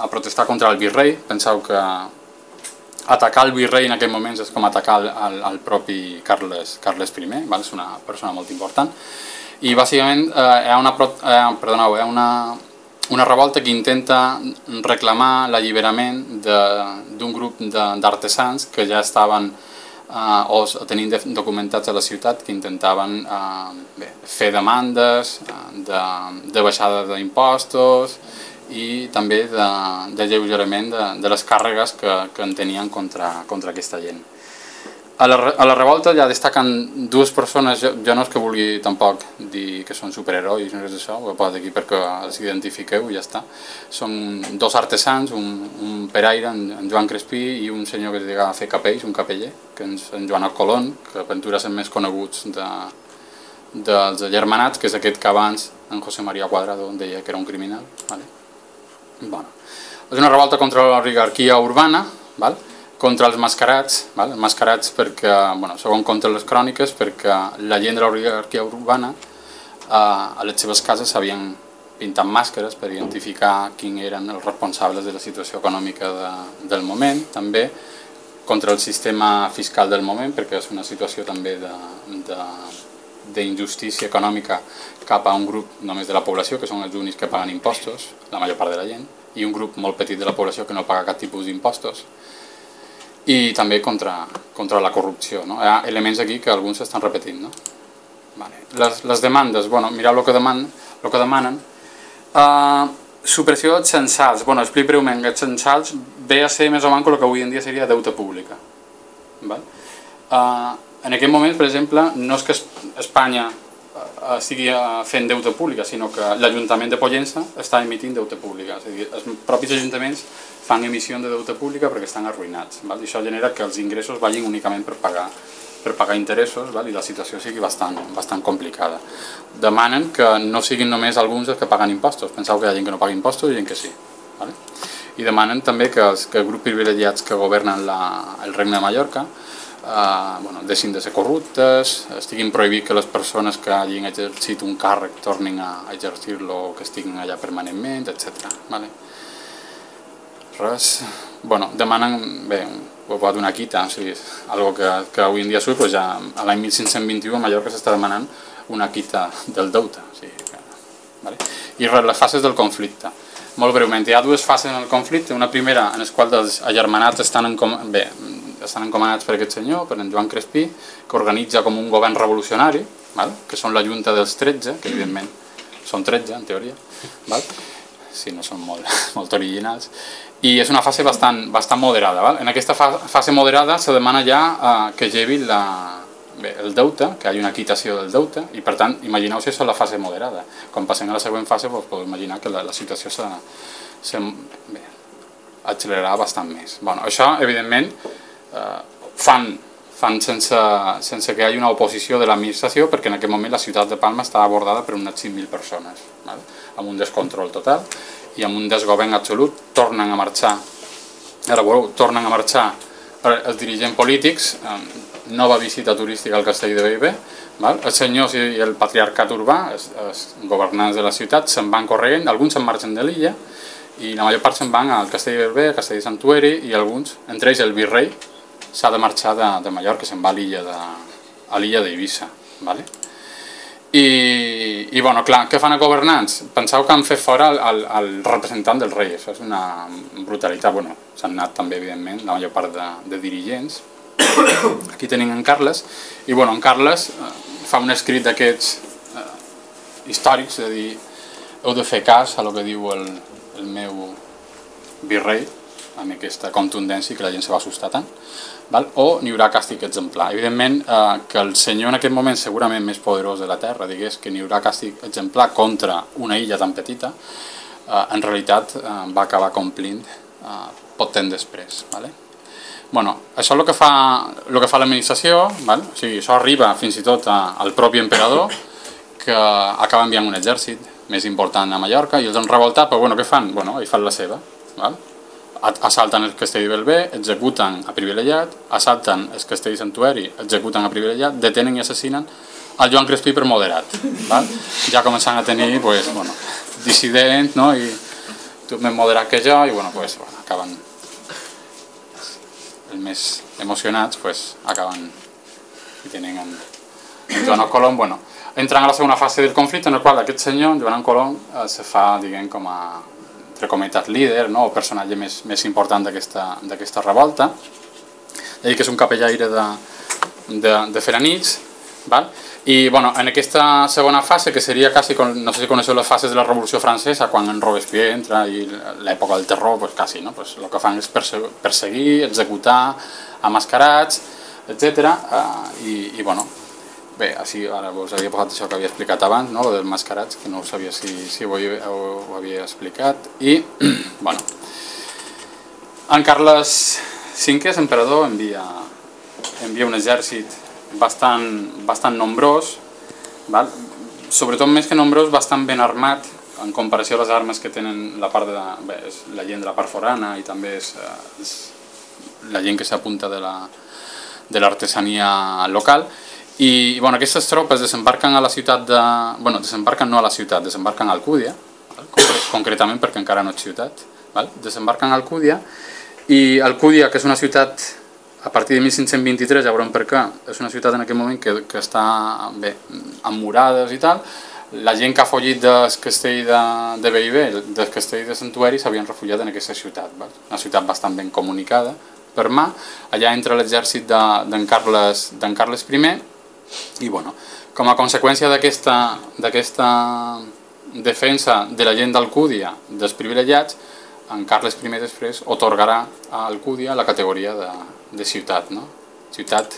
Speaker 2: a protestar contra el virrei, penseu que atacar el virrei en aquest moments és com atacar el, el, el propi Carles, Carles I, val? és una persona molt important, i bàsicament eh, hi ha una, eh, perdoneu, hi ha una, una revolta que intenta reclamar l'alliberament d'un grup d'artesans que ja estaven eh, o tenint documentats a la ciutat que intentaven eh, bé, fer demandes eh, de, de baixada d'impostos i també de, de lleugerament de, de les càrregues que, que en tenien contra, contra aquesta gent. A la, a la revolta ja destaquen dues persones, jo, jo no és que vulgui tampoc dir que són superherois, no és això, ho poso aquí perquè els identifiqueu i ja està. Són dos artesans, un, un peraire, en, en Joan Crespí, i un senyor que es diga Fer Capells, un capeller, que és en Joan Colón, que Ventura són més coneguts de, dels germanats, que és aquest que abans en José María Cuadrado deia que era un criminal. Vale? Bueno. És una revolta contra l'oligarquia urbana, val? contra els mascarats, val? mascarats perquè, bueno, segons contra les cròniques, perquè la gent de l'oligarquia urbana eh, a les seves cases s'havien pintat màscares per identificar quins eren els responsables de la situació econòmica de, del moment, també contra el sistema fiscal del moment, perquè és una situació també d'injustícia econòmica cap a un grup només de la població, que són els únics que paguen impostos, la major part de la gent, i un grup molt petit de la població que no paga cap tipus d'impostos i també contra, contra la corrupció. No? Hi ha elements aquí que alguns s'estan repetint. No? Vale. Les, les demandes, bueno, mireu el que, deman, el que demanen. Uh, supressió dels censals. Bueno, explico breument, els censals ve a ser més o menys el que avui en dia seria deute pública. Val? Uh, en aquest moment, per exemple, no és que Espanya estigui fent deute pública, sinó que l'Ajuntament de Pollença està emitint deute pública. És a dir, els propis ajuntaments fan emissió de deute pública perquè estan arruïnats. Val? I això genera que els ingressos vagin únicament per pagar per pagar interessos val? i la situació sigui bastant, bastant complicada. Demanen que no siguin només alguns els que paguen impostos. Penseu que hi ha gent que no paga impostos i gent que sí. Vale? I demanen també que els, que grups privilegiats que governen la, el Regne de Mallorca eh, bueno, deixin de ser corruptes, estiguin prohibit que les persones que hagin exercit un càrrec tornin a exercir-lo o que estiguin allà permanentment, etc. Vale? Res. Bueno, demanen, bé, ho pot una quita, o sigui, algo que, que avui en dia surt, però ja a l'any 1521 a Mallorca s'està demanant una quita del deute. O sigui, que, vale? I res, les fases del conflicte. Molt breument, hi ha dues fases en el conflicte, una primera en les quals els agermanats estan en, bé, estan encomanats per aquest senyor, per en Joan Crespí, que organitza com un govern revolucionari, val? que són la Junta dels 13, que evidentment són 13 en teoria, val? si no són molt, molt originals, i és una fase bastant, bastant moderada. Val? En aquesta fa fase moderada se demana ja eh, que llevi la, bé, el deute, que hi hagi una quitació del deute, i per tant, imagineu si això és la fase moderada. Quan passem a la següent fase, doncs, podeu imaginar que la, la situació se, bé, accelerarà bastant més. Bueno, això, evidentment, fan, fan sense, sense que hi hagi una oposició de l'administració perquè en aquest moment la ciutat de Palma està abordada per unes 5.000 persones, val? amb un descontrol total i amb un desgovern absolut, tornen a marxar, ara veureu, tornen a marxar els dirigents polítics, eh, nova visita turística al castell de Bellver, val? els senyors i el patriarcat urbà, els, els governants de la ciutat, se'n van corrent, alguns se'n marxen de l'illa, i la major part se'n van al castell de Bellver, al castell de Santueri, i alguns, entre ells el virrei, s'ha de marxar de, de Mallorca, se'n va a l'illa de, a l'illa d'Eivissa. Vale? I, i bueno, clar, què fan els governants? Penseu que han fet fora el, el, el representant del rei, això és una brutalitat, bueno, s'han anat també, evidentment, la major part de, de dirigents. Aquí tenim en Carles, i bueno, en Carles eh, fa un escrit d'aquests eh, històrics, és a dir, heu de fer cas a lo que diu el, el meu virrei, amb aquesta contundència que la gent se va assustar tant val? o n'hi haurà càstig exemplar. Evidentment eh, que el senyor en aquest moment segurament més poderós de la Terra digués que n'hi haurà càstig exemplar contra una illa tan petita, eh, en realitat eh, va acabar complint eh, pot temps després. Vale? Bueno, això és el que fa, el que fa l'administració, vale? o sigui, això arriba fins i tot al propi emperador, que acaba enviant un exèrcit més important a Mallorca i els han revoltat, però bueno, què fan? Bueno, hi fan la seva. Val? Assalten el castell de Belvé, executen a privilegiat, assalten el castell de Santueri, executen a privilegiat, detenen i assassinen el Joan Crespí per moderat. Val? Ja començant a tenir pues, bueno, dissident no? i tu més moderat que jo i bueno, pues, bueno, acaben els més emocionats pues, acaben i tenen en, en Joan Colom bueno, entran a la segona fase del conflicte en el qual aquest senyor, Joan Colom, eh, se fa diguem, com a entre comunitat líder no? o personatge més, més important d'aquesta revolta. Ell que és un capellaire de, de, de Feranits, val? i bueno, en aquesta segona fase, que seria quasi, no sé si coneixeu les fases de la Revolució Francesa, quan en Robespierre entra i l'època del terror, pues, quasi, no? pues, el que fan és perseguir, executar, amascarats, etc. Uh, i, i bueno, Bé, així ara vos havia posat això que havia explicat abans, no? del mascarats, que no sabia si, si ho, havia, ho havia explicat. I, bueno, en Carles V, emperador, envia, envia un exèrcit bastant, bastant nombrós, val? sobretot més que nombrós, bastant ben armat, en comparació a les armes que tenen la part de bé, és la gent de la part forana i també és, eh, és la gent que s'apunta de l'artesania la, de local, i bueno, aquestes tropes desembarquen a la ciutat de... Bueno, desembarquen no a la ciutat, desembarquen a Alcúdia, concretament perquè encara no és ciutat. Val? Desembarquen a Alcúdia i Alcúdia, que és una ciutat a partir de 1523, ja veurem per què, és una ciutat en aquest moment que, que està bé, amb murades i tal, la gent que ha follit del castell de, de Bellver, del castell de Santuari, s'havien refugiat en aquesta ciutat, val? una ciutat bastant ben comunicada per mà, allà entra l'exèrcit d'en de, Carles, Carles I, i bueno, com a conseqüència d'aquesta defensa de la gent d'Alcúdia dels privilegiats, en Carles I després otorgarà a Alcúdia la categoria de, de ciutat, no? ciutat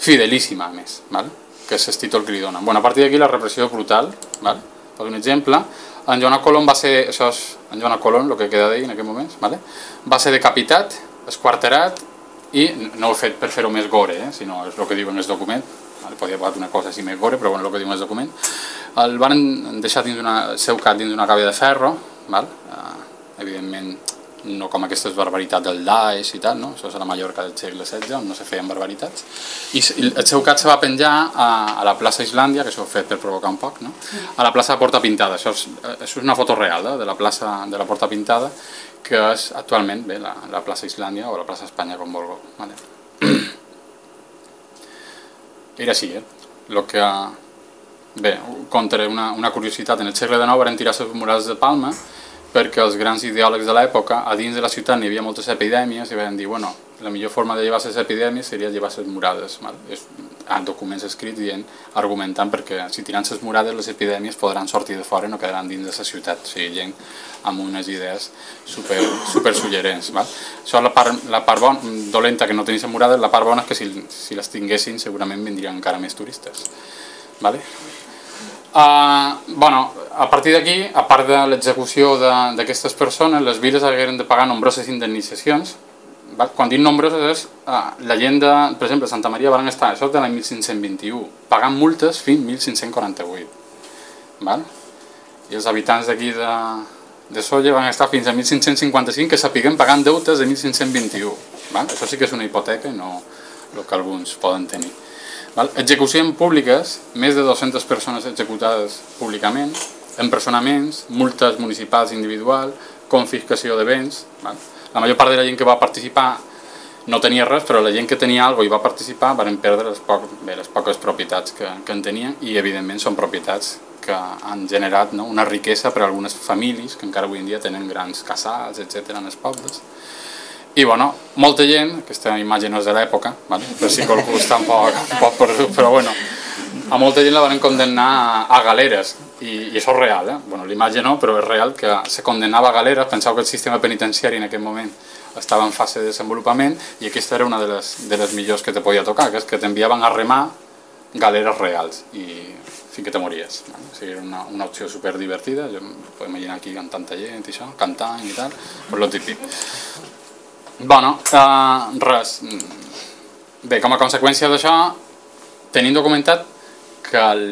Speaker 2: fidelíssima a més, val? que és el títol que li donen. Bueno, a partir d'aquí la repressió brutal, val? per un exemple, en Joan Colom va ser, això és en Joan Colom, el que queda d'ell en aquest moment, vale? va ser decapitat, esquarterat i no ho he fet per fer-ho més gore, eh? sinó és el que diuen els documents, podia posar una cosa així més gore, però bueno, el que diuen els documents. El van deixar dins una, seu cap dins d'una càbia de ferro, val? Uh, evidentment no com aquestes barbaritats del Daesh i tal, no? això és a la Mallorca del segle XVI, on no se feien barbaritats, i el seu cap se va penjar a, a la plaça Islàndia, que això ho fet per provocar un poc, no? a la plaça de Porta Pintada, això és, això és una foto real eh? de la plaça de la Porta Pintada, que és actualment bé, la, la plaça Islàndia o la plaça Espanya, com vulgueu. Vale. Era així, eh? Lo que, bé, contra una, una curiositat, en el segle XIX van tirar les murals de Palma perquè els grans ideòlegs de l'època, a dins de la ciutat n'hi havia moltes epidèmies i van dir, bueno, la millor forma de llevar les epidèmies seria llevar les murades. Val? És, han documents escrits dient, argumentant perquè si tiran les murades les epidèmies podran sortir de fora i no quedaran dins de la ciutat. O sigui, gent amb unes idees super, super suggerents. Val? Això la part, la part bon, dolenta que no tenis murades, la part bona és que si, si les tinguessin segurament vindrien encara més turistes. Vale? Uh, bueno, a partir d'aquí, a part de l'execució d'aquestes persones, les viles hagueren de pagar nombroses indemnitzacions. Va? Quan dic nombroses és uh, la gent de, per exemple, Santa Maria van estar, això és de l'any 1521, pagant multes fins 1548. Val? I els habitants d'aquí de, de Solla van estar fins a 1555 que sapiguem pagant deutes de 1521. Val? Això sí que és una hipoteca i no el que alguns poden tenir. Execucions públiques, més de 200 persones executades públicament, empresonaments, multes municipals individual, confiscació de béns. La major part de la gent que va participar no tenia res, però la gent que tenia alguna i va participar van perdre les, poc, bé, les poques propietats que, que en tenien i evidentment són propietats que han generat no, una riquesa per a algunes famílies que encara avui en dia tenen grans casals, etc en els pobles. I bueno, molta gent, aquesta imatge no és de l'època, vale? per si qualcú està un poc, un poc però bueno, a molta gent la van condemnar a, galeres, i, i això és real, eh? bueno, l'imatge no, però és real que se condemnava a galeres, penseu que el sistema penitenciari en aquell moment estava en fase de desenvolupament i aquesta era una de les, de les millors que te podia tocar, que és que t'enviaven a remar galeres reals i fins que te mories. Vale? O sigui, era una, una opció super divertida, jo em puc imaginar aquí amb tanta gent i això, cantant i tal, però lo típic. Bueno, uh, res. Bé, com a conseqüència d'això, tenim documentat que el,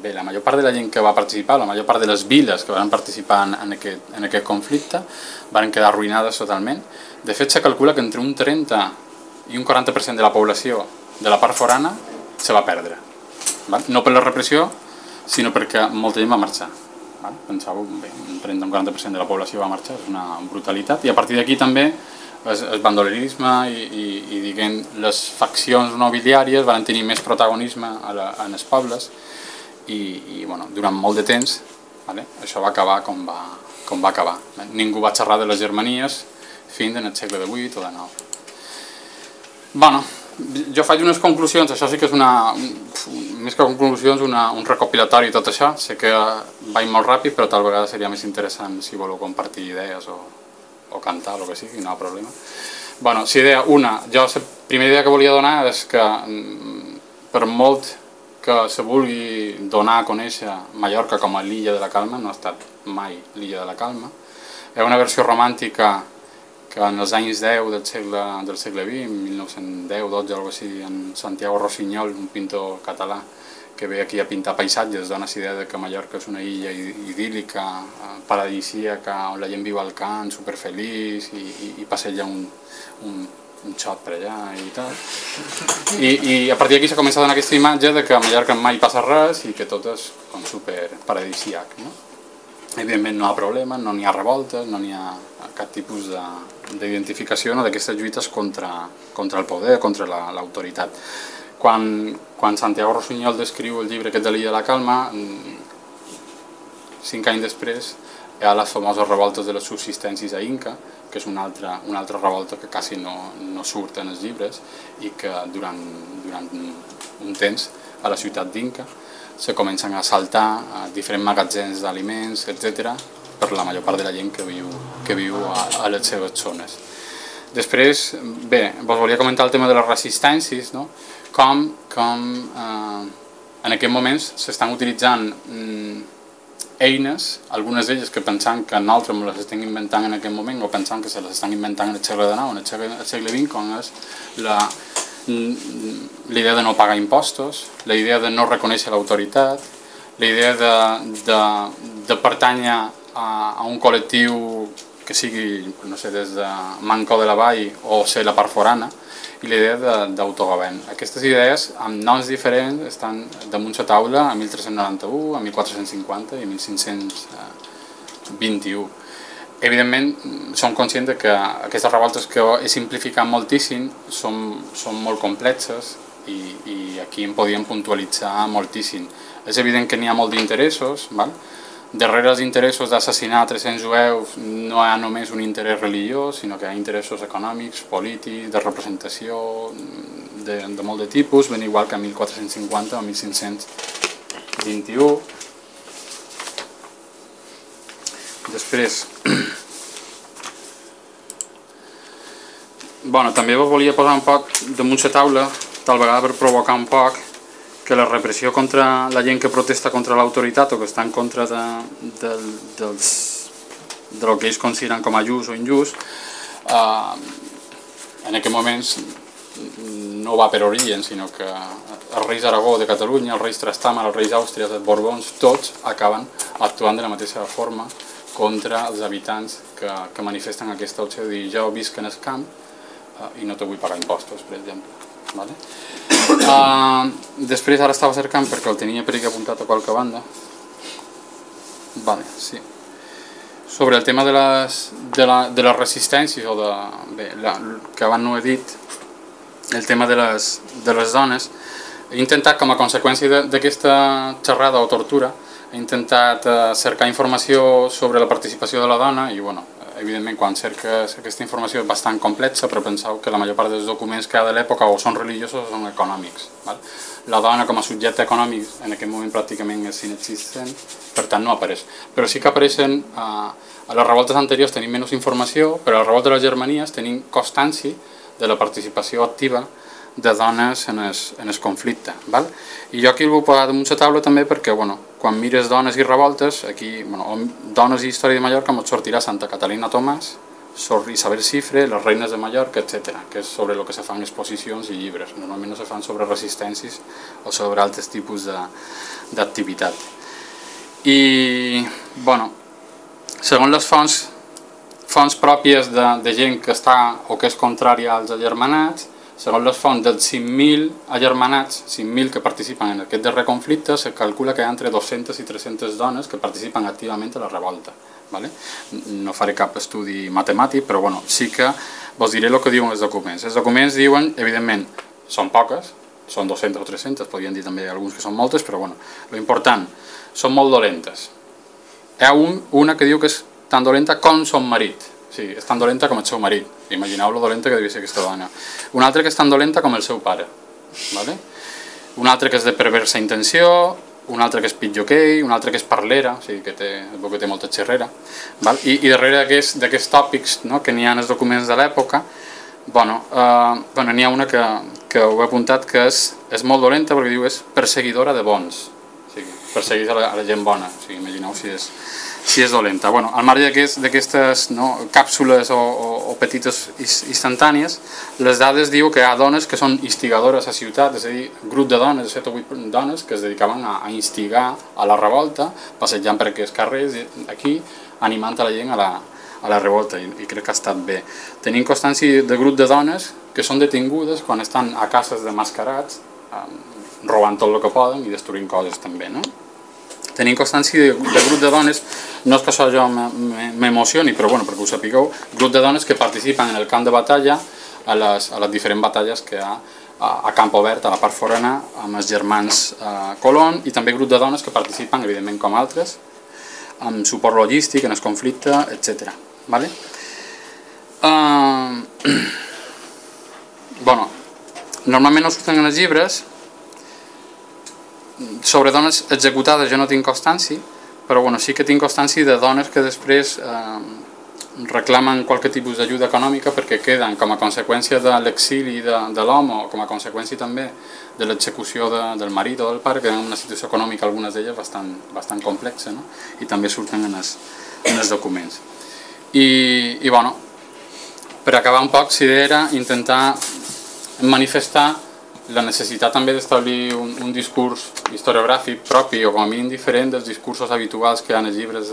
Speaker 2: bé, la major part de la gent que va participar, la major part de les viles que van participar en, en, aquest, en aquest conflicte, van quedar arruïnades totalment. De fet, se calcula que entre un 30 i un 40% de la població de la part forana se va perdre. Val? No per la repressió, sinó perquè molta gent va marxar. Val? Pensàveu, bé, un 30 o un 40% de la població va marxar, és una brutalitat. I a partir d'aquí també el, bandolerisme i, i, i diguem, les faccions nobiliàries van tenir més protagonisme a la, en els pobles i, i bueno, durant molt de temps vale, això va acabar com va, com va acabar. Ningú va xerrar de les germanies fins en el segle XVIII o XIX. Bueno, jo faig unes conclusions, això sí que és una, més que conclusions, una, un recopilatori i tot això. Sé que vaig molt ràpid, però tal vegada seria més interessant si voleu compartir idees o, o cantar, el que sigui, no hi ha problema. Bueno, si idea, una, jo la primera idea que volia donar és que mm, per molt que se vulgui donar a conèixer Mallorca com a l'illa de la calma, no ha estat mai l'illa de la calma, és una versió romàntica que en els anys 10 del segle, del segle XX, 1910, 12, alguna així, en Santiago Rossinyol, un pintor català, que ve aquí a pintar paisatges, dona la idea de que Mallorca és una illa idíl·lica, eh, paradisíaca, on la gent viu al camp, superfeliç i, i, i passeja un, un, un xot per allà i tal. I, i a partir d'aquí s'ha començat a donar aquesta imatge de que a Mallorca mai passa res i que tot és com super paradisíac. No? Evidentment no hi ha problema, no n'hi ha revoltes, no n'hi ha cap tipus d'identificació no, d'aquestes lluites contra, contra el poder, contra l'autoritat. La, quan, quan Santiago Rossinyol descriu el llibre aquest de l'Illa de la Calma, cinc anys després hi ha les famoses revoltes de les subsistències a Inca, que és una altra, una altra revolta que quasi no, no surt en els llibres i que durant, durant un temps a la ciutat d'Inca se comencen a saltar a diferents magatzems d'aliments, etc per la major part de la gent que viu, que viu a, a les seves zones. Després, bé, vos volia comentar el tema de les resistències, no? Com, com eh, en aquest moments s'estan utilitzant mm, eines, algunes d'elles que pensant que nosaltres me les estem inventant en aquest moment o pensant que se les estan inventant en el segle XIX o en el segle, el segle XX, com és la, l'idea de no pagar impostos, la idea de no reconèixer l'autoritat, la idea de, de, de pertànyer a, a un col·lectiu que sigui, no sé, des de Manco de la Vall o ser la part forana, i la idea d'autogovern. Aquestes idees, amb noms diferents, estan damunt la taula a 1391, a 1450 i a 1521. Evidentment, som conscients que aquestes revoltes que he simplificat moltíssim són, són molt complexes i, i aquí en podíem puntualitzar moltíssim. És evident que n'hi ha molt d'interessos, val? Darrere els interessos d'assassinar 300 jueus no hi ha només un interès religiós, sinó que hi ha interessos econòmics, polítics, de representació, de, de molt de tipus, ben igual que a 1450 o 1521. Després, bueno, també volia posar un poc damunt la taula, tal vegada per provocar un poc, que la repressió contra la gent que protesta contra l'autoritat o que està en contra de, de, dels, de lo que ells consideren com a just o injust eh, en aquest moments no va per origen, sinó que els reis Aragó de Catalunya, els reis Trastamar, els reis Àustria, els Borbons, tots acaben actuant de la mateixa forma contra els habitants que, que manifesten aquesta opció de dir jo visc en el camp eh, i no te vull pagar impostos, per exemple. Vale? Uh, després ara estava cercant perquè el tenia per aquí apuntat a qualque banda. Vale, sí. Sobre el tema de les, de, la, de les resistències o de, bé, la, que abans no he dit, el tema de les, de les dones, he intentat com a conseqüència d'aquesta xerrada o tortura, he intentat eh, cercar informació sobre la participació de la dona i bueno, evidentment quan cerques aquesta informació és bastant complexa però penseu que la major part dels documents que hi ha de l'època o són religiosos o són econòmics. Val? La dona com a subjecte econòmic en aquest moment pràcticament és inexistent, per tant no apareix. Però sí que apareixen a, a les revoltes anteriors tenim menys informació, però a la revolta de les Germanies tenim constància de la participació activa de dones en el, en el conflicte. Val? I jo aquí el vull posar damunt la taula també perquè bueno, quan mires dones i revoltes, aquí, bueno, dones i història de Mallorca, ens sortirà Santa Catalina Tomàs, Isabel Cifre, les reines de Mallorca, etc. que és sobre el que se fan exposicions i llibres. Normalment no se fan sobre resistències o sobre altres tipus d'activitat. I, bueno, segons les fonts, fonts pròpies de, de gent que està o que és contrària als agermanats, Segons les fonts dels 5.000 agermanats, 5.000 que participen en aquest darrer conflicte, se calcula que hi ha entre 200 i 300 dones que participen activament a la revolta. Vale? No faré cap estudi matemàtic, però bueno, sí que vos diré el que diuen els documents. Els documents diuen, evidentment, són poques, són 200 o 300, podrien dir també alguns que són moltes, però bueno, lo important, són molt dolentes. Hi ha un, una que diu que és tan dolenta com son marit, Sí, és tan dolenta com el seu marit. Imagineu lo dolenta que devia ser aquesta dona. Una altra que és tan dolenta com el seu pare. Vale? Una altra que és de perversa intenció, una altra que és pitjor que ell, una altra que és parlera, o sigui que té, que té molta xerrera. Val? I, i darrere d'aquests tòpics no, que n'hi ha en els documents de l'època, bueno, eh, bueno, n'hi ha una que, que ho he apuntat que és, és molt dolenta perquè diu és perseguidora de bons. O sigui, persegueix a la, a la gent bona. O sigui, imagineu si és, si és dolenta. Bueno, al marge d'aquestes no, càpsules o, o, o petites instantànies, les dades diu que hi ha dones que són instigadores a ciutat, és a dir, grup de dones, de 7 o 8 dones que es dedicaven a, a instigar a la revolta, passejant per aquests carrers aquí, animant a la gent a la, a la revolta i, i crec que ha estat bé. Tenim constància de grup de dones que són detingudes quan estan a cases de mascarats, eh, robant tot el que poden i destruint coses també, no? Tenim constància de, de grup de dones, no és que això jo m'emocioni, però bueno, perquè ho sapigueu, grup de dones que participen en el camp de batalla a les, a les diferents batalles que hi ha a, a camp obert, a la part forana, amb els germans eh, Colón, i també grup de dones que participen, evidentment com altres, amb suport logístic en el conflicte, etc. Vale? Uh, bueno, normalment no surten en els llibres, sobre dones executades jo no tinc constància, però bueno, sí que tinc constància de dones que després eh, reclamen qualque tipus d'ajuda econòmica perquè queden com a conseqüència de l'exili de, de l'home o com a conseqüència també de l'execució de, del marit o del pare, que en una situació econòmica algunes d'elles bastant, bastant complexa no? i també surten en els, en els documents. I, i bueno, per acabar un poc, si era intentar manifestar la necessitat també d'establir un, un discurs historiogràfic propi o com a mínim diferent dels discursos habituals que hi ha en els llibres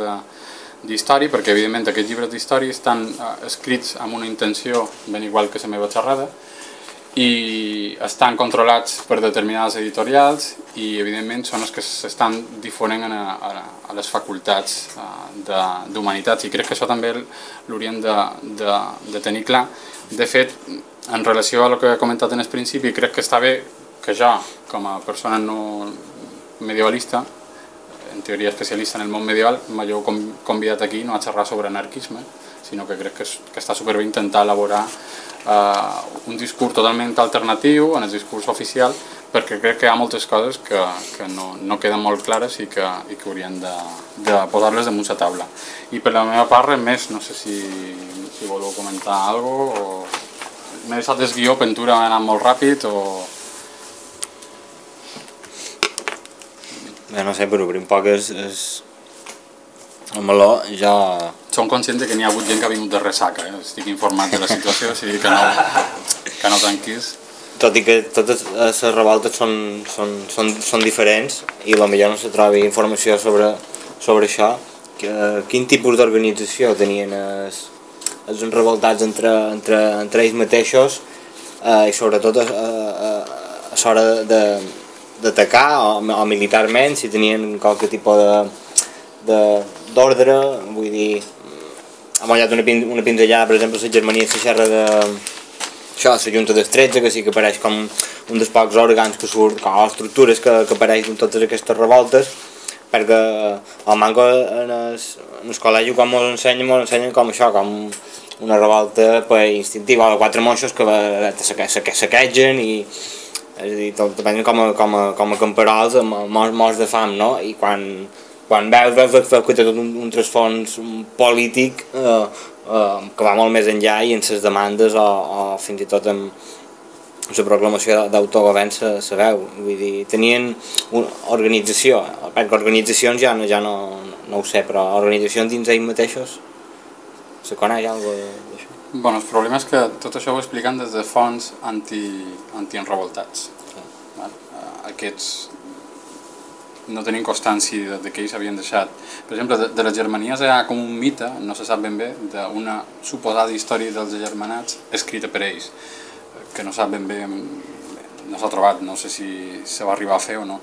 Speaker 2: d'història, perquè evidentment aquests llibres d'història estan uh, escrits amb una intenció ben igual que la meva xerrada i estan controlats per determinades editorials i evidentment són els que s'estan difonent a, a, a les facultats d'humanitats i crec que això també l'hauríem de, de, de tenir clar. De fet, en relació a el que he comentat en el principi, crec que està bé que jo, com a persona no medievalista, en teoria especialista en el món medieval, m'heu convidat aquí no a xerrar sobre anarquisme, sinó que crec que, és, que està superbé intentar elaborar eh, un discurs totalment alternatiu en el discurs oficial, perquè crec que hi ha moltes coses que, que no, no queden molt clares i que, i que haurien de, de posar-les damunt la taula. I per la meva part, res més, no sé si, si voleu comentar alguna cosa o m'he deixat el guió, Ventura ha anat molt ràpid o...
Speaker 1: Bé, no sé, però obrir un poc és... és... El meló ja...
Speaker 2: Som conscients que n'hi ha hagut gent que ha vingut de ressaca, eh? estic informat de la situació, o sigui que no, que no tanquis.
Speaker 1: Tot i que totes les revoltes són, són, són, són diferents i potser no se trobi informació sobre, sobre això, que, quin tipus d'organització tenien els, els revoltats entre, entre, entre ells mateixos eh, i sobretot a, a, a l'hora d'atacar o, o militarment, si tenien qualque tipus d'ordre, vull dir, ha mollat una, pin, una pinzellada, per exemple, la Germania se xerra de això, la Junta dels 13, que sí que apareix com un dels pocs òrgans que surt, com estructures que, que apareix en totes aquestes revoltes, perquè el manco en el, en el col·legi quan ens ensenya, ens ensenya com això, com una revolta pues, instintiva, o quatre moixos que saque, saquegen i és a dir, tot depèn com a, com a, com a camperols morts, morts de fam, no? I quan, quan veus, veus, veus que té tot un, un trasfons polític eh, eh, que va molt més enllà i en les demandes o, o fins i tot en la proclamació d'autogovern se, se veu, vull dir, tenien una organització, perquè organitzacions ja no, ja no, no ho sé, però organitzacions dins ells mateixos se coneix alguna d'això?
Speaker 2: Bueno, el problema és que tot això ho expliquen des de fonts anti, anti-enrevoltats. Ah. Aquests no tenim constància de, què ells havien deixat. Per exemple, de, de les germanies hi ha com un mite, no se sap ben bé, d'una suposada història dels germanats escrita per ells, que no sap ben bé, no s'ha trobat, no sé si se va arribar a fer o no.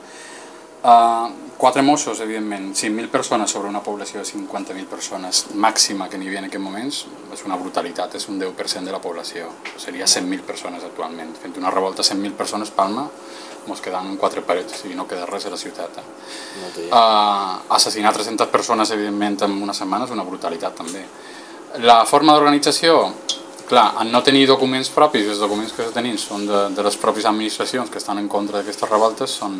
Speaker 2: Uh, quatre Mossos, evidentment, 5.000 persones sobre una població de 50.000 persones màxima que n'hi havia en aquest moments, és una brutalitat, és un 10% de la població, seria 100.000 persones actualment. Fent una revolta 100.000 persones, Palma, mos quedant en quatre parets, sigui, no queda res a la ciutat. Eh? Uh, assassinar 300 persones, evidentment, en una setmana és una brutalitat, també. La forma d'organització, clar, en no tenir documents propis, els documents que tenim són de, de les pròpies administracions que estan en contra d'aquestes revoltes, són,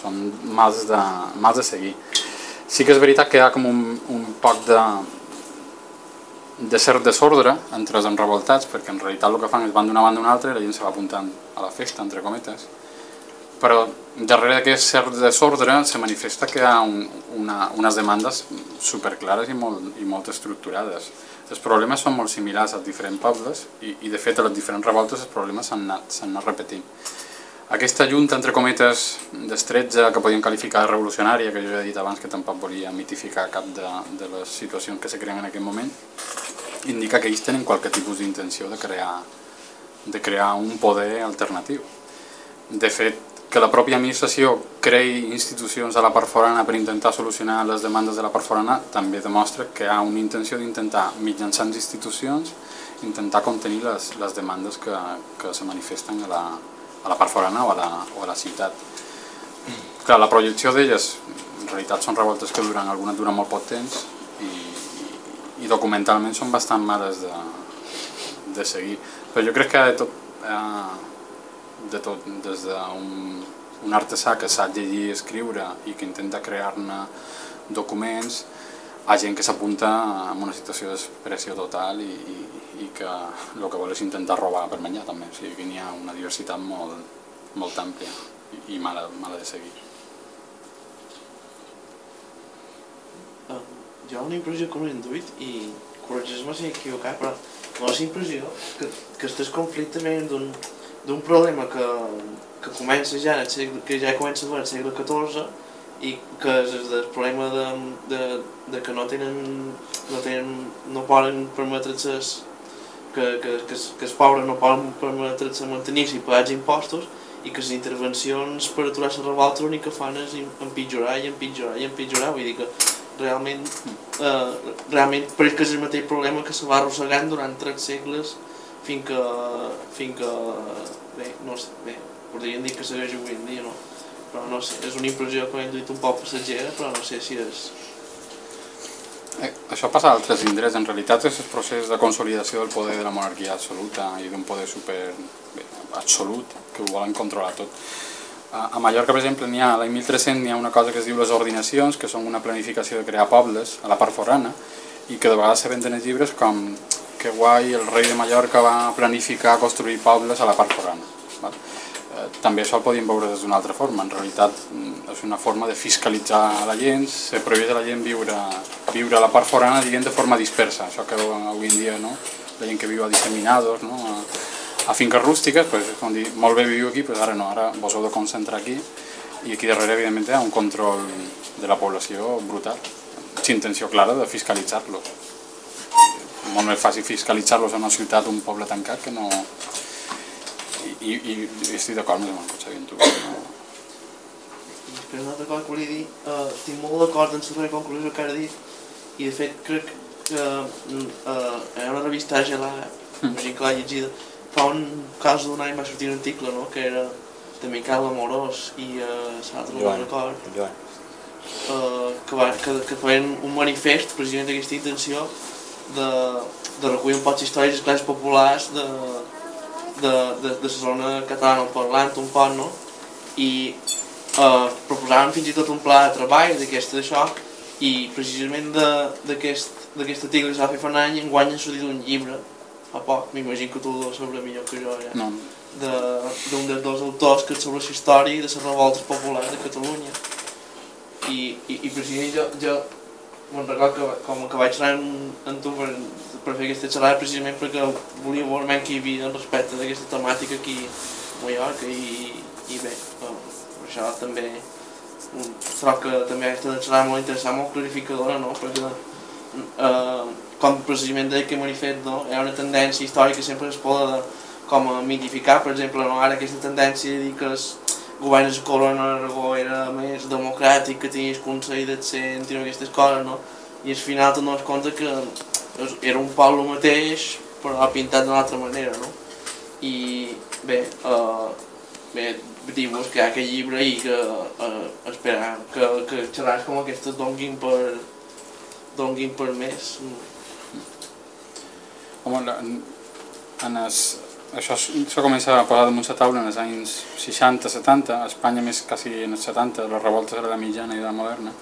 Speaker 2: són mals de, mals de seguir. Sí que és veritat que hi ha com un, un poc de, de cert desordre entre els enrevoltats, perquè en realitat el que fan és van d'una banda a una altra i la gent se va apuntant a la festa, entre cometes, però darrere d'aquest cert desordre se manifesta que hi ha un, una, unes demandes superclares i molt, i molt estructurades. Els problemes són molt similars als diferents pobles i, i de fet a les diferents revoltes els problemes s'han anat, anat repetint. Aquesta junta, entre cometes, d'estretja que podíem qualificar de revolucionària, que jo ja he dit abans que tampoc volia mitificar cap de, de les situacions que se creen en aquest moment, indica que ells tenen qualque tipus d'intenció de crear, de crear un poder alternatiu. De fet, que la pròpia administració creï institucions a la part forana per intentar solucionar les demandes de la part forana també demostra que hi ha una intenció d'intentar, mitjançant institucions, intentar contenir les, les demandes que, que se manifesten a la, a la part forana o a la, o a la ciutat. Clar, la projecció d'elles, en realitat són revoltes que duren, algunes duren molt poc temps i, i documentalment són bastant males de, de seguir. Però jo crec que de tot, eh, de tot, des d'un un artesà que sap llegir i escriure i que intenta crear-ne documents, a gent que s'apunta en una situació d'expressió total i, i, i que el que vol és intentar robar per menjar també, o sigui que n'hi ha una diversitat molt, molt àmplia i, i mala, mala de seguir.
Speaker 6: Uh, jo una impressió que no he induït i corregeix-me si equivocat, però la impressió que, que este conflicte ve d'un d'un problema que, que comença ja en el segle, que ja comença al segle XIV i que és el problema de, de, de que no tenen, no tenen, no poden permetre's que, que, que, que els pobres no poden permetre's mantenir-se i pagar impostos i que les intervencions per aturar la revolta l'únic que fan és empitjorar i empitjorar i empitjorar, vull dir que realment, eh, realment pareix que és el mateix problema que se va arrossegant durant tres segles fins que, fins que bé, no sé, bé, podríem dir que segueix avui en dia, no? Però no sé, és una impressió que hem dit un poc passatgera, però no sé si és...
Speaker 2: Eh, això passa a altres indrets, en realitat és el procés de consolidació del poder de la monarquia absoluta i d'un poder super bé, absolut que ho volen controlar tot. A Mallorca, per exemple, n'hi ha, l'any 1300 n'hi ha una cosa que es diu les ordinacions, que són una planificació de crear pobles a la part forana, i que de vegades se venden els llibres com que guai, el rei de Mallorca va planificar construir pobles a la part forana. Val? eh, també això el podíem veure des d'una altra forma. En realitat mm, és una forma de fiscalitzar la gent, se prohibeix a la gent viure, viure a la part forana diguem, de forma dispersa, això que avui en dia, no? la gent que viu a disseminados, no? a, a finques rústiques, pues, com dir, molt bé viu aquí, però ara no, ara vos heu de concentrar aquí i aquí darrere evidentment hi ha un control de la població brutal, sin intenció clara de fiscalitzar-los. Molt més fàcil fiscalitzar-los en una ciutat, un poble tancat, que no... I, i, i estic d'acord amb el Conseller amb tu. No?
Speaker 6: Després una altra cosa que volia dir, uh, estic molt d'acord amb la conclusió que ara dit i de fet crec que uh, hi ha una revista Gelada,
Speaker 2: Mm.
Speaker 6: mm. que l'ha llegida, fa un cas d'un any va sortir un article no? que era de Miquel Amorós i uh, l'altre no record,
Speaker 1: Joan.
Speaker 6: uh, que, va, que, que feien un manifest precisament d'aquesta intenció de, de recollir un poc històries de les classes populars de, de, de, de la zona catalana parlant un poc, no? I eh, proposaven fins i tot un pla de treball d'aquesta d'això i precisament de- d'aquest article que s'ha fet fa un any enguany ha sortit un llibre fa poc, m'imagino que tu ho sabràs millor que jo ja
Speaker 2: No,
Speaker 6: de- d'un dels dos autors que és sobre la història de les revoltes populars de Catalunya i, i, i precisament jo, jo me'n record que com que vaig anar amb, tu per, per fer aquesta xerrada precisament perquè volia veure què hi havia respecte d'aquesta temàtica aquí a Mallorca i, i bé, per això també trobo que també aquesta xerrada molt interessant, molt clarificadora, no? perquè eh, com precisament deia que manifest, no? hi ha una tendència històrica sempre es pot com a mitificar, per exemple, no? ara aquesta tendència de dir que el govern de Corona Aragó era més democràtic, que tenies Consell d'Accent i aquestes coses, no? I al final te'n dones compte que és- era un poble mateix, però pintat d'una altra manera, no? I bé, uh, bé hi ha aquest llibre i que uh, esperar que, que xerrats com aquestes donguin per, donguin per més.
Speaker 2: Home, en, en es, això s'ha començat a posar damunt la taula en els anys 60-70, a Espanya més quasi en els 70, les revoltes de la mitjana i de la moderna,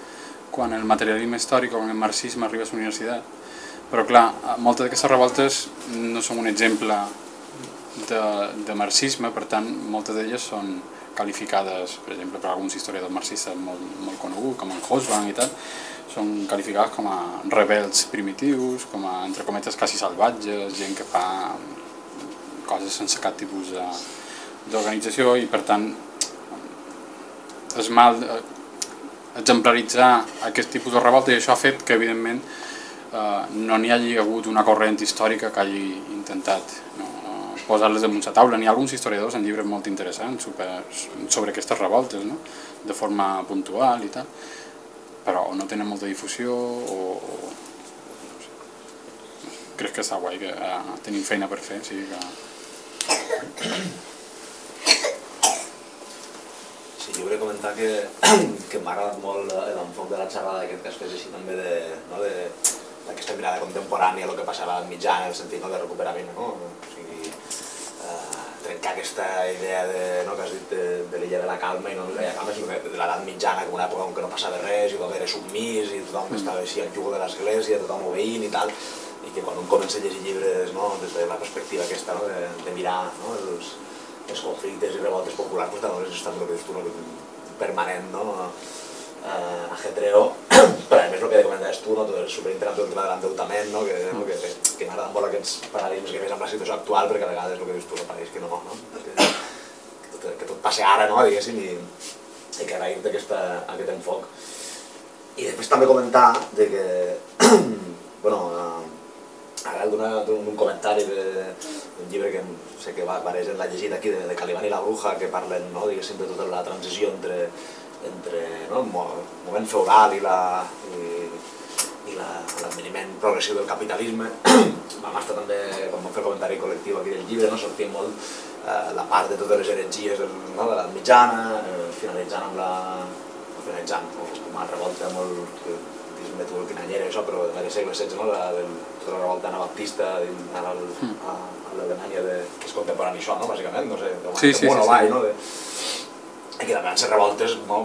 Speaker 2: quan el materialisme històric, quan el marxisme arriba a la universitat. Però clar, moltes d'aquestes revoltes no són un exemple de, de marxisme, per tant, moltes d'elles són qualificades, per exemple, per alguns historiadors marxistes molt, molt coneguts, com en Hosbang i tal, són qualificades com a rebels primitius, com a, entre cometes, quasi salvatges, gent que fa coses sense cap tipus d'organització i, per tant, és mal eh, exemplaritzar aquest tipus de revolta i això ha fet que, evidentment, eh, no n'hi hagi hagut una corrent històrica que hagi intentat no, posar-les damunt la taula. N'hi ha alguns historiadors en llibres molt interessants sobre, sobre aquestes revoltes, no? de forma puntual i tal, però o no tenen molta difusió o, o crec que està guai que eh, tenim feina per fer, sigui que...
Speaker 5: Sí, jo volia comentar que, que m'ha agradat molt l'enfoc de la xerrada aquest que es fes així també de, no, de, d'aquesta mirada contemporània, el que passava al mitjà, en el sentit no, de recuperar vida, no? O sigui, eh, trencar aquesta idea de, no, que has dit de, de l'illa de la calma i no de la calma, sinó de, de l'edat mitjana, com una època on que no passava res, i tothom era submís, i tothom estava així al jugo de l'església, tothom obeint i tal, i que quan un comença a llegir llibres no, des de la perspectiva aquesta, no, de, de mirar no, els, els conflictes i revoltes populars, pues, també estan el que dius tu, permanent, no? eh, ajetreo, però a més el que comentaves tu, no? tot és superinteressant el tema de l'endeutament, no? que, no? que, que m'agraden molt aquests paradigmes que ves amb la situació actual, perquè a vegades el que dius tu no pareix que no, no? Que, que, tot, que tot ara, no? diguéssim, i, i que agrair-te aquest enfoc. I després també comentar de que, bueno, eh, arrel d'un comentari d'un llibre que sé que apareix en la llegida aquí de, de Caliban i la Bruja que parlen no, diguéssim de tota la transició entre, entre no, el mo- moment feudal i la i, i la- l'adveniment progressiu del capitalisme. Vam estar també, quan vam fer comentari col·lectiu aquí del llibre, no sortia molt eh, la part de totes les heretgies del, no, de l'edat mitjana, eh, finalitzant amb la finalitzant, com una revolta molt que diguéssim, tu quinanyera i això, però de l'any segle XVI, no? la, del, tota la revolta anabaptista dintre el, a, a l'Alemanya de, que és contemporani això, no? bàsicament, no sé, de,
Speaker 2: Sí, sí,
Speaker 5: de
Speaker 2: sí, sí.
Speaker 5: no? De, i que també van ser revoltes no,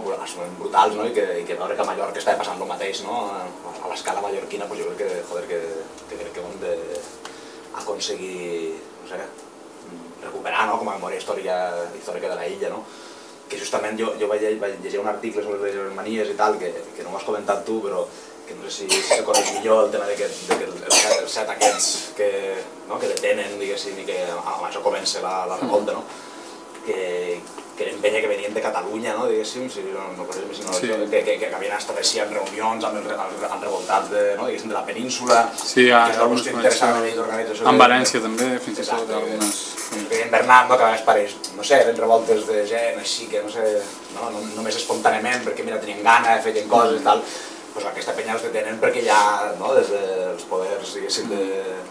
Speaker 5: brutals, no? I que, i que veure que a Mallorca estava passant el mateix, no? A, l'escala mallorquina, pues jo crec que, joder, que, que crec que hem d'aconseguir, no sé, recuperar no? com a memòria històrica, històrica de la illa. No? Que justament jo, jo vaig, vaig llegir un article sobre les germanies i tal, que, que no m'ho has comentat tu, però que no sé si, coneix millor el tema de que, de que els, set, aquests que, no? que detenen, diguéssim, i que això comença la, la revolta, no? que, que eren penya que venien de Catalunya, no, diguéssim, si no, no coneix més, sinó
Speaker 2: Sí.
Speaker 5: que, que, que havien estat així en reunions amb, el, amb, amb revoltats de, no, diguéssim, de la península,
Speaker 2: Sí, ha
Speaker 5: que és una qüestió interessant a nivell d'organització.
Speaker 2: En València també, fins i tot, algunes...
Speaker 5: que en Bernat, no, que a més pareix, no sé, eren revoltes de gent així que no sé, no, no, només espontàniament, perquè mira, tenien gana, feien coses i tal, pues aquesta penya els detenen perquè ja, no, des dels poders, diguéssim, de,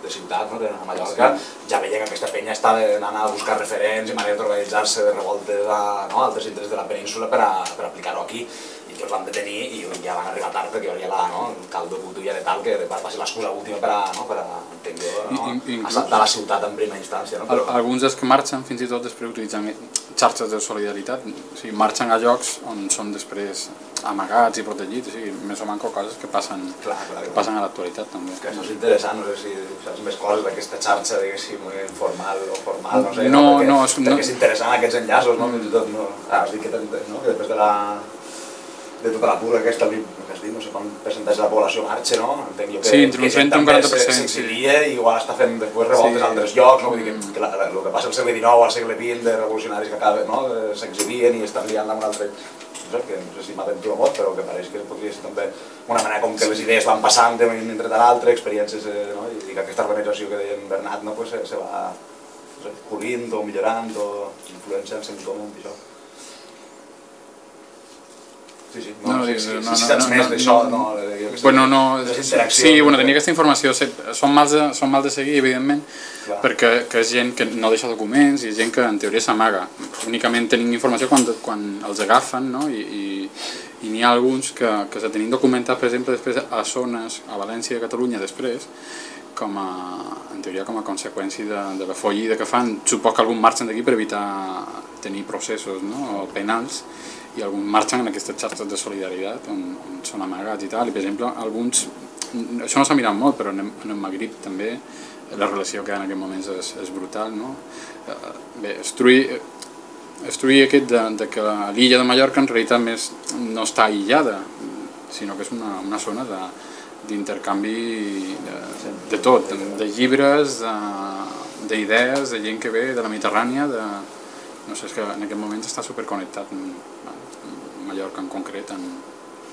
Speaker 5: de ciutat, no, de Mallorca, ja veia que aquesta penya estava anant a buscar referents i maneres d'organitzar-se de revoltes a no, altres indrets de la península per, a, per aplicar-ho aquí i que els van detenir i ja van arribar tard perquè hi havia la, no, el caldo puto ja de tal que va ser l'excusa última per a, no, per a entenc jo, no,
Speaker 2: I-
Speaker 5: assaltar la ciutat en primera instància. No? Però,
Speaker 2: Alguns dels que marxen fins i tot després utilitzen xarxes de solidaritat, o sigui, marxen a llocs on són després amagats i protegits, o sigui, més o manco coses que passen,
Speaker 5: clar, clar,
Speaker 2: que
Speaker 5: clar.
Speaker 2: passen a l'actualitat també.
Speaker 5: Que això és interessant, no sé si saps més coses d'aquesta xarxa, diguéssim, eh, formal o formal, no sé,
Speaker 2: No,
Speaker 5: perquè,
Speaker 2: no, és- no.
Speaker 5: perquè és interessant aquests enllaços, no? Fins i tot, no? Ah, has dit que, no? que després de la de tota la purga aquesta, que has dit, no sé quant percentatge de la població marxa, no? Entenc jo que,
Speaker 2: Sí, entre un
Speaker 5: que gent
Speaker 2: 30 i un
Speaker 5: també
Speaker 2: 40%,
Speaker 5: se- s'exilia i igual està fent després revoltes
Speaker 2: Sí.
Speaker 5: a altres llocs, no? Vull dir
Speaker 2: Mm.
Speaker 5: que, que la, el que passa al segle XIX al segle XX de revolucionaris que acaben, no? De- S'exilien i estan liant amb un altre no sé, que no sé si m'aventuro molt, però que pareix que podria ser també una manera com que les idees van passant d'un indret a l'altre, experiències, eh, no? i que aquesta organització que deia en Bernat no? pues se, se va no sé, polint o millorant o influenciant-se mutuament i això. Sí, sí, no,
Speaker 2: No,
Speaker 5: no, sí, sí,
Speaker 2: no, no,
Speaker 5: si
Speaker 2: no,
Speaker 5: més
Speaker 2: no,
Speaker 5: d'això,
Speaker 2: no.
Speaker 5: no, de, que sé,
Speaker 2: Bueno, no,
Speaker 5: de
Speaker 2: sí, bueno,
Speaker 5: de-
Speaker 2: tenia aquesta informació, són mals de, són mal de seguir, evidentment, Perquè que és gent que no deixa documents i gent que en teoria s'amaga. Únicament tenim informació quan, quan els agafen, no? I, i, i n'hi ha alguns que, que se tenim documentat, per exemple, després a zones, a València i a Catalunya després, com a, en teoria com a conseqüència de, de la follida que fan, suposo que alguns marxen d'aquí per evitar tenir processos no? o penals i alguns marxen en aquestes xarxes de solidaritat on, on són amagats i tal, i per exemple alguns, això no s'ha mirat molt però en, en el Magrib també la relació que en aquests moments és, és brutal no? Eh, bé, estruir, estruir aquest de, de que l'illa de Mallorca en realitat més no està aïllada sinó que és una, una zona de, d'intercanvi de, de tot, de, de llibres, de- d'idees, de, de gent que ve de la Mediterrània, de, no sé, és que en aquest moment està superconnectat Mallorca en concret, amb,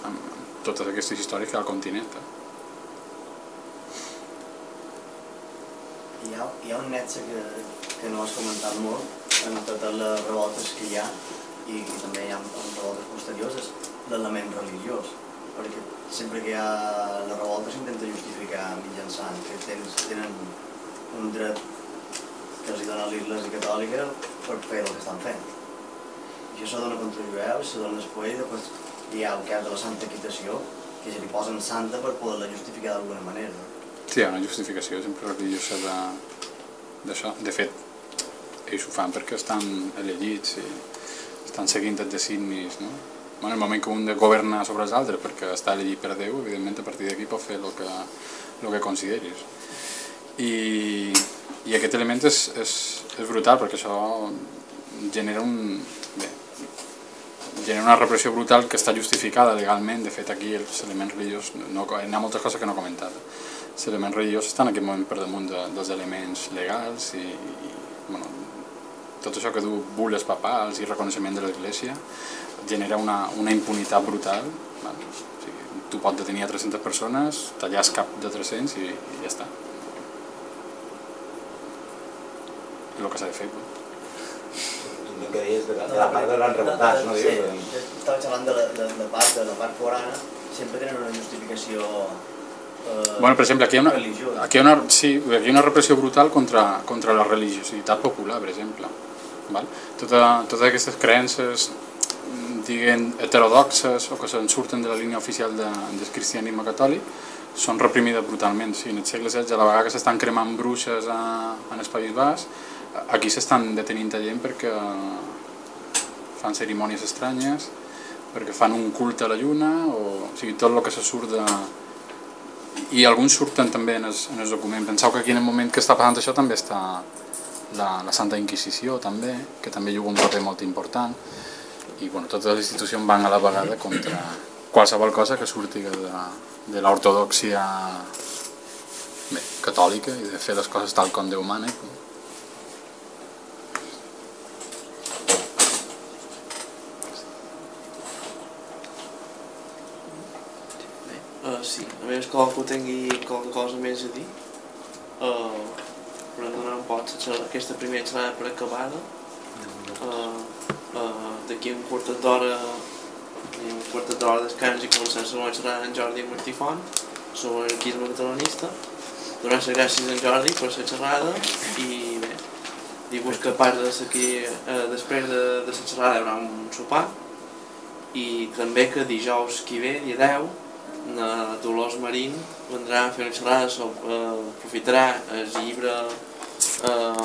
Speaker 2: amb totes aquestes històries que hi ha al continent. Eh?
Speaker 3: Hi ha, hi ha un netge que, que no has comentat molt en totes les revoltes que hi ha i, i també hi ha en revoltes posteriors, és l'element religiós. Perquè sempre que hi ha la revolta s'intenta justificar mitjançant que tens, tenen un dret que els dona l'Església Catòlica per fer el que estan fent. I això dona contra jueus, se dona després, i després hi ha el cas de la Santa Equitació, que se li posen santa per poder-la justificar d'alguna manera.
Speaker 2: Sí, hi ha una justificació sempre religiosa de- d'això. De, fet, ells ho fan perquè estan elegits i estan seguint els designis, no? Bueno, en el moment que un governa sobre els altres perquè està elegit per Déu, evidentment a partir d'aquí pot fer el que, el que consideris. I, i aquest element és, és, és brutal perquè això genera un... Bé, genera una repressió brutal que està justificada legalment, de fet aquí els elements religiosos, no, hi ha moltes coses que no he comentat, els elements religiosos estan en aquest moment per damunt de, dels elements legals i, i bueno, tot això que du bules papals i reconeixement de l'Església genera una, una impunitat brutal val? O sigui, tu pots detenir a 300 persones, tallar cap de 300 i, i ja està és el que s'ha de fer pues.
Speaker 5: El que deies de la, de la part de les revoltats, no?
Speaker 3: Sí,
Speaker 5: Dius,
Speaker 3: estava xerrant de la, de, de part, de la part forana, sempre tenen una justificació
Speaker 2: Bueno, per exemple, aquí hi ha una, aquí hi ha una, sí, aquí hi ha una repressió brutal contra, contra la religiositat popular, per exemple. Val? Tota, totes aquestes creences diguen heterodoxes o que se'n surten de la línia oficial de, del cristianisme catòlic són reprimides brutalment. Sí, en el segle XVI, a la vegada que s'estan cremant bruixes a, en el País Basc, aquí s'estan detenint gent perquè fan cerimònies estranyes, perquè fan un culte a la lluna, o, o sigui, tot el que se surt de, i alguns surten també en els, en els documents. Penseu que aquí en el moment que està passant això també està la, la Santa Inquisició també, que també juga un paper molt important, i bueno, totes les institucions van a la vegada contra qualsevol cosa que surti de, de l'ortodoxia catòlica i de fer les coses tal com Déu mana.
Speaker 6: Sí, a més que algú tingui qualque cosa més a dir, uh, per donar un pot aquesta primera xerrada per acabada. Uh, uh, D'aquí un quartet d'hora un quartet d'hora de descans i començarem la xerrada en Jordi Martí Font sobre l'anarquisme catalanista. Donar les gràcies a en Jordi per la xerrada i bé, dir-vos que a part de aquí, uh, després de, de la xerrada hi haurà un sopar i també que dijous que ve, dia 10, na Dolors Marín vendrà a fer una xerrada sobre, eh, aprofitarà el llibre eh,